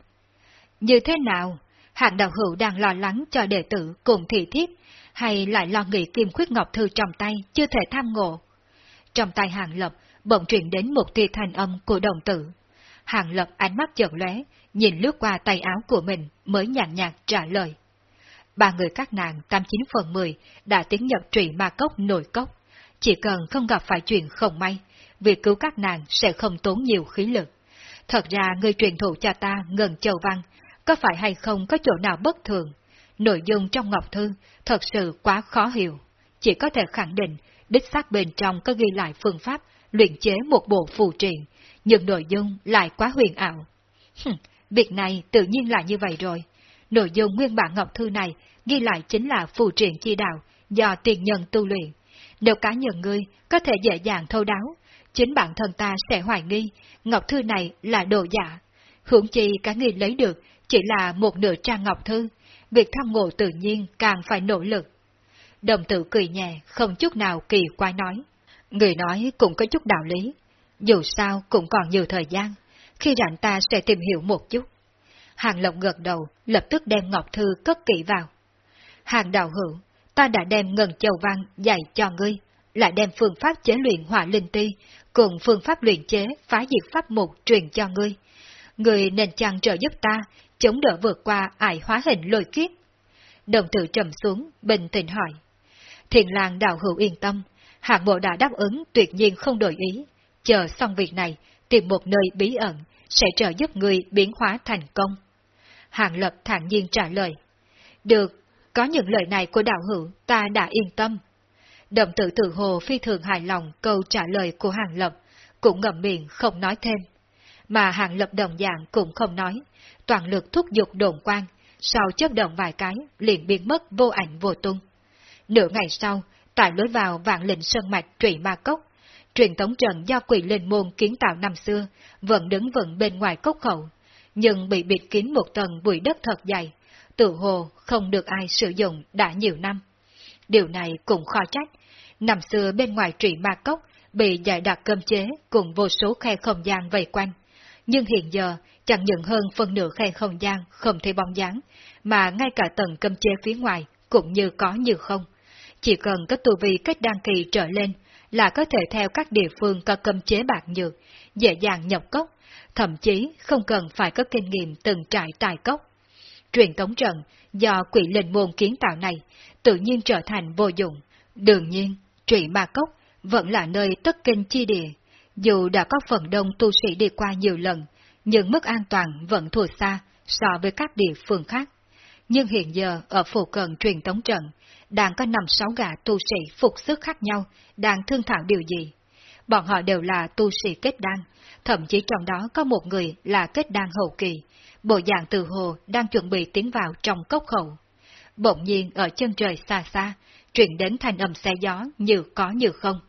Như thế nào? Hạng đạo hữu đang lo lắng cho đệ tử cùng thị thiếp, hay lại lo nghĩ kim khuyết ngọc thư trong tay chưa thể tham ngộ? Trong tay hàng lập, bỗng truyền đến một tia thanh âm của đồng tử. Hàng lập ánh mắt chợt lóe, nhìn lướt qua tay áo của mình mới nhàn nhạt trả lời. Ba người các nàng 89 phần 10 đã tiến nhập trụy ma cốc nổi cốc. Chỉ cần không gặp phải chuyện không may, việc cứu các nàng sẽ không tốn nhiều khí lực. Thật ra người truyền thụ cho ta ngân châu văn, có phải hay không có chỗ nào bất thường? Nội dung trong Ngọc Thư thật sự quá khó hiểu. Chỉ có thể khẳng định, đích xác bên trong có ghi lại phương pháp luyện chế một bộ phù triện, nhưng nội dung lại quá huyền ảo. Hừm, việc này tự nhiên là như vậy rồi. Nội dung nguyên bản Ngọc Thư này ghi lại chính là phù triện chi đạo do tiền nhân tu luyện. Nếu cá nhân ngươi có thể dễ dàng thâu đáo, chính bản thân ta sẽ hoài nghi Ngọc Thư này là đồ giả. Hưởng chi cả ngươi lấy được chỉ là một nửa trang Ngọc Thư, việc thăm ngộ tự nhiên càng phải nỗ lực. Đồng tử cười nhẹ, không chút nào kỳ quái nói. Người nói cũng có chút đạo lý, dù sao cũng còn nhiều thời gian, khi rảnh ta sẽ tìm hiểu một chút. Hàng Lộc gật đầu, lập tức đem Ngọc Thư cất kỹ vào. Hàng đạo hữu, ta đã đem Ngân Châu Văn dạy cho ngươi, lại đem phương pháp chế luyện hỏa linh ti, cùng phương pháp luyện chế phá diệt pháp mục truyền cho ngươi. Ngươi nên chăng trợ giúp ta, chống đỡ vượt qua ải hóa hình lôi kiếp. Đồng tử trầm xuống, bình tĩnh hỏi. Thiền làng đạo hữu yên tâm, hạng bộ đã đáp ứng tuyệt nhiên không đổi ý. Chờ xong việc này, tìm một nơi bí ẩn, sẽ trợ giúp người biến hóa thành công. hạng Lập thản nhiên trả lời. Được, có những lời này của đạo hữu, ta đã yên tâm. đồng tử tự hồ phi thường hài lòng câu trả lời của Hàng Lập, cũng ngậm miệng không nói thêm. Mà Hàng Lập đồng dạng cũng không nói, toàn lực thúc giục đồn quan, sau chấp động vài cái, liền biến mất vô ảnh vô tung. Nửa ngày sau, tại lối vào vạn lệnh sơn mạch trụy ma cốc, truyền tống trận do quỷ linh môn kiến tạo năm xưa, vẫn đứng vững bên ngoài cốc khẩu, nhưng bị bịt kín một tầng bụi đất thật dày, tự hồ không được ai sử dụng đã nhiều năm. Điều này cũng khó trách, năm xưa bên ngoài trụy ma cốc bị giải đặt cơm chế cùng vô số khe không gian vây quanh. Nhưng hiện giờ, chẳng những hơn phần nửa khe không gian không thấy bóng dáng, mà ngay cả tầng cơm chế phía ngoài cũng như có như không. Chỉ cần có tu vi cách đăng kỳ trở lên là có thể theo các địa phương có cơm chế bạc nhược, dễ dàng nhập cốc, thậm chí không cần phải có kinh nghiệm từng trải tài cốc. Truyền tống trận do quỷ linh môn kiến tạo này tự nhiên trở thành vô dụng. Đương nhiên, trụy ma cốc vẫn là nơi tất kinh chi địa. Dù đã có phần đông tu sĩ đi qua nhiều lần, nhưng mức an toàn vẫn thua xa so với các địa phương khác. Nhưng hiện giờ ở phủ cận truyền tống trận, đang có năm sáu gã tu sĩ phục sức khác nhau, đang thương thảo điều gì. Bọn họ đều là tu sĩ kết đan, thậm chí trong đó có một người là kết đan hậu kỳ, bộ dạng từ hồ đang chuẩn bị tiến vào trong cốc khẩu. Bỗng nhiên ở chân trời xa xa, truyền đến thanh âm xe gió như có như không.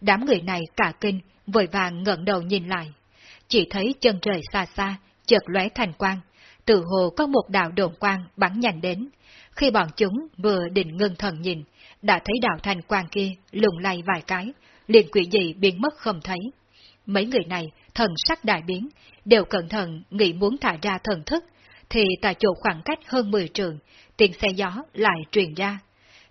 Đám người này cả kinh, vội vàng ngẩng đầu nhìn lại. Chỉ thấy chân trời xa xa, chợt lóe thành quang, tự hồ có một đạo đồn quang bắn nhanh đến. Khi bọn chúng vừa định ngưng thần nhìn, đã thấy đạo thành quang kia lùng lay vài cái, liền quỷ dị biến mất không thấy. Mấy người này thần sắc đại biến, đều cẩn thận nghĩ muốn thả ra thần thức, thì tại chỗ khoảng cách hơn 10 trường, tiếng xe gió lại truyền ra.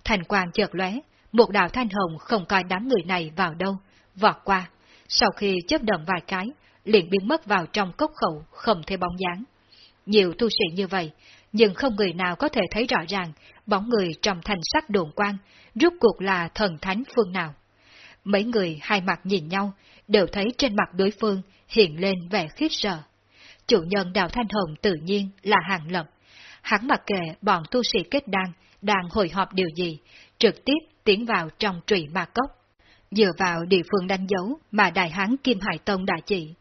Thành quang chợt lóe, một đạo thanh hồng không coi đám người này vào đâu, vọt qua. Sau khi chấp động vài cái, liền biến mất vào trong cốc khẩu, không thấy bóng dáng. Nhiều tu sĩ như vậy, nhưng không người nào có thể thấy rõ ràng bóng người trong thành sắc đồn quan, rút cuộc là thần thánh phương nào. Mấy người hai mặt nhìn nhau, đều thấy trên mặt đối phương hiện lên vẻ khiếp sợ. Chủ nhân Đào Thanh Hồng tự nhiên là hàng lập. Hắn mặc kệ bọn tu sĩ kết đan đang hồi họp điều gì, trực tiếp tiến vào trong trụy ma cốc. Dựa vào địa phương đánh dấu mà Đại Hán Kim Hải Tông đã chỉ,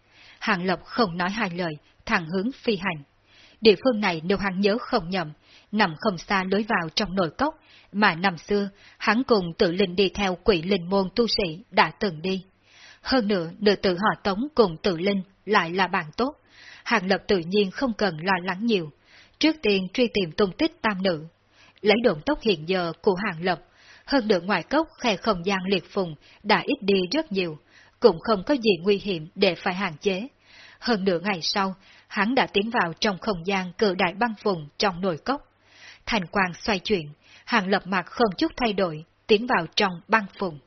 Hàng Lập không nói hai lời, thẳng hướng phi hành. Địa phương này nếu hắn nhớ không nhầm, nằm không xa lối vào trong nội cốc, mà năm xưa hắn cùng tự linh đi theo quỷ linh môn tu sĩ đã từng đi. Hơn nữa, nữ tử họ tống cùng tự linh lại là bạn tốt. Hàng Lập tự nhiên không cần lo lắng nhiều. Trước tiên truy tìm tung tích tam nữ. Lấy độn tốc hiện giờ của Hàng Lập, hơn nữa ngoài cốc khe không gian liệt phùng đã ít đi rất nhiều, cũng không có gì nguy hiểm để phải hạn chế. Hơn nửa ngày sau, hắn đã tiến vào trong không gian cự đại băng phùng trong nồi cốc. Thành quang xoay chuyển, hàng lập mặt không chút thay đổi, tiến vào trong băng phùng.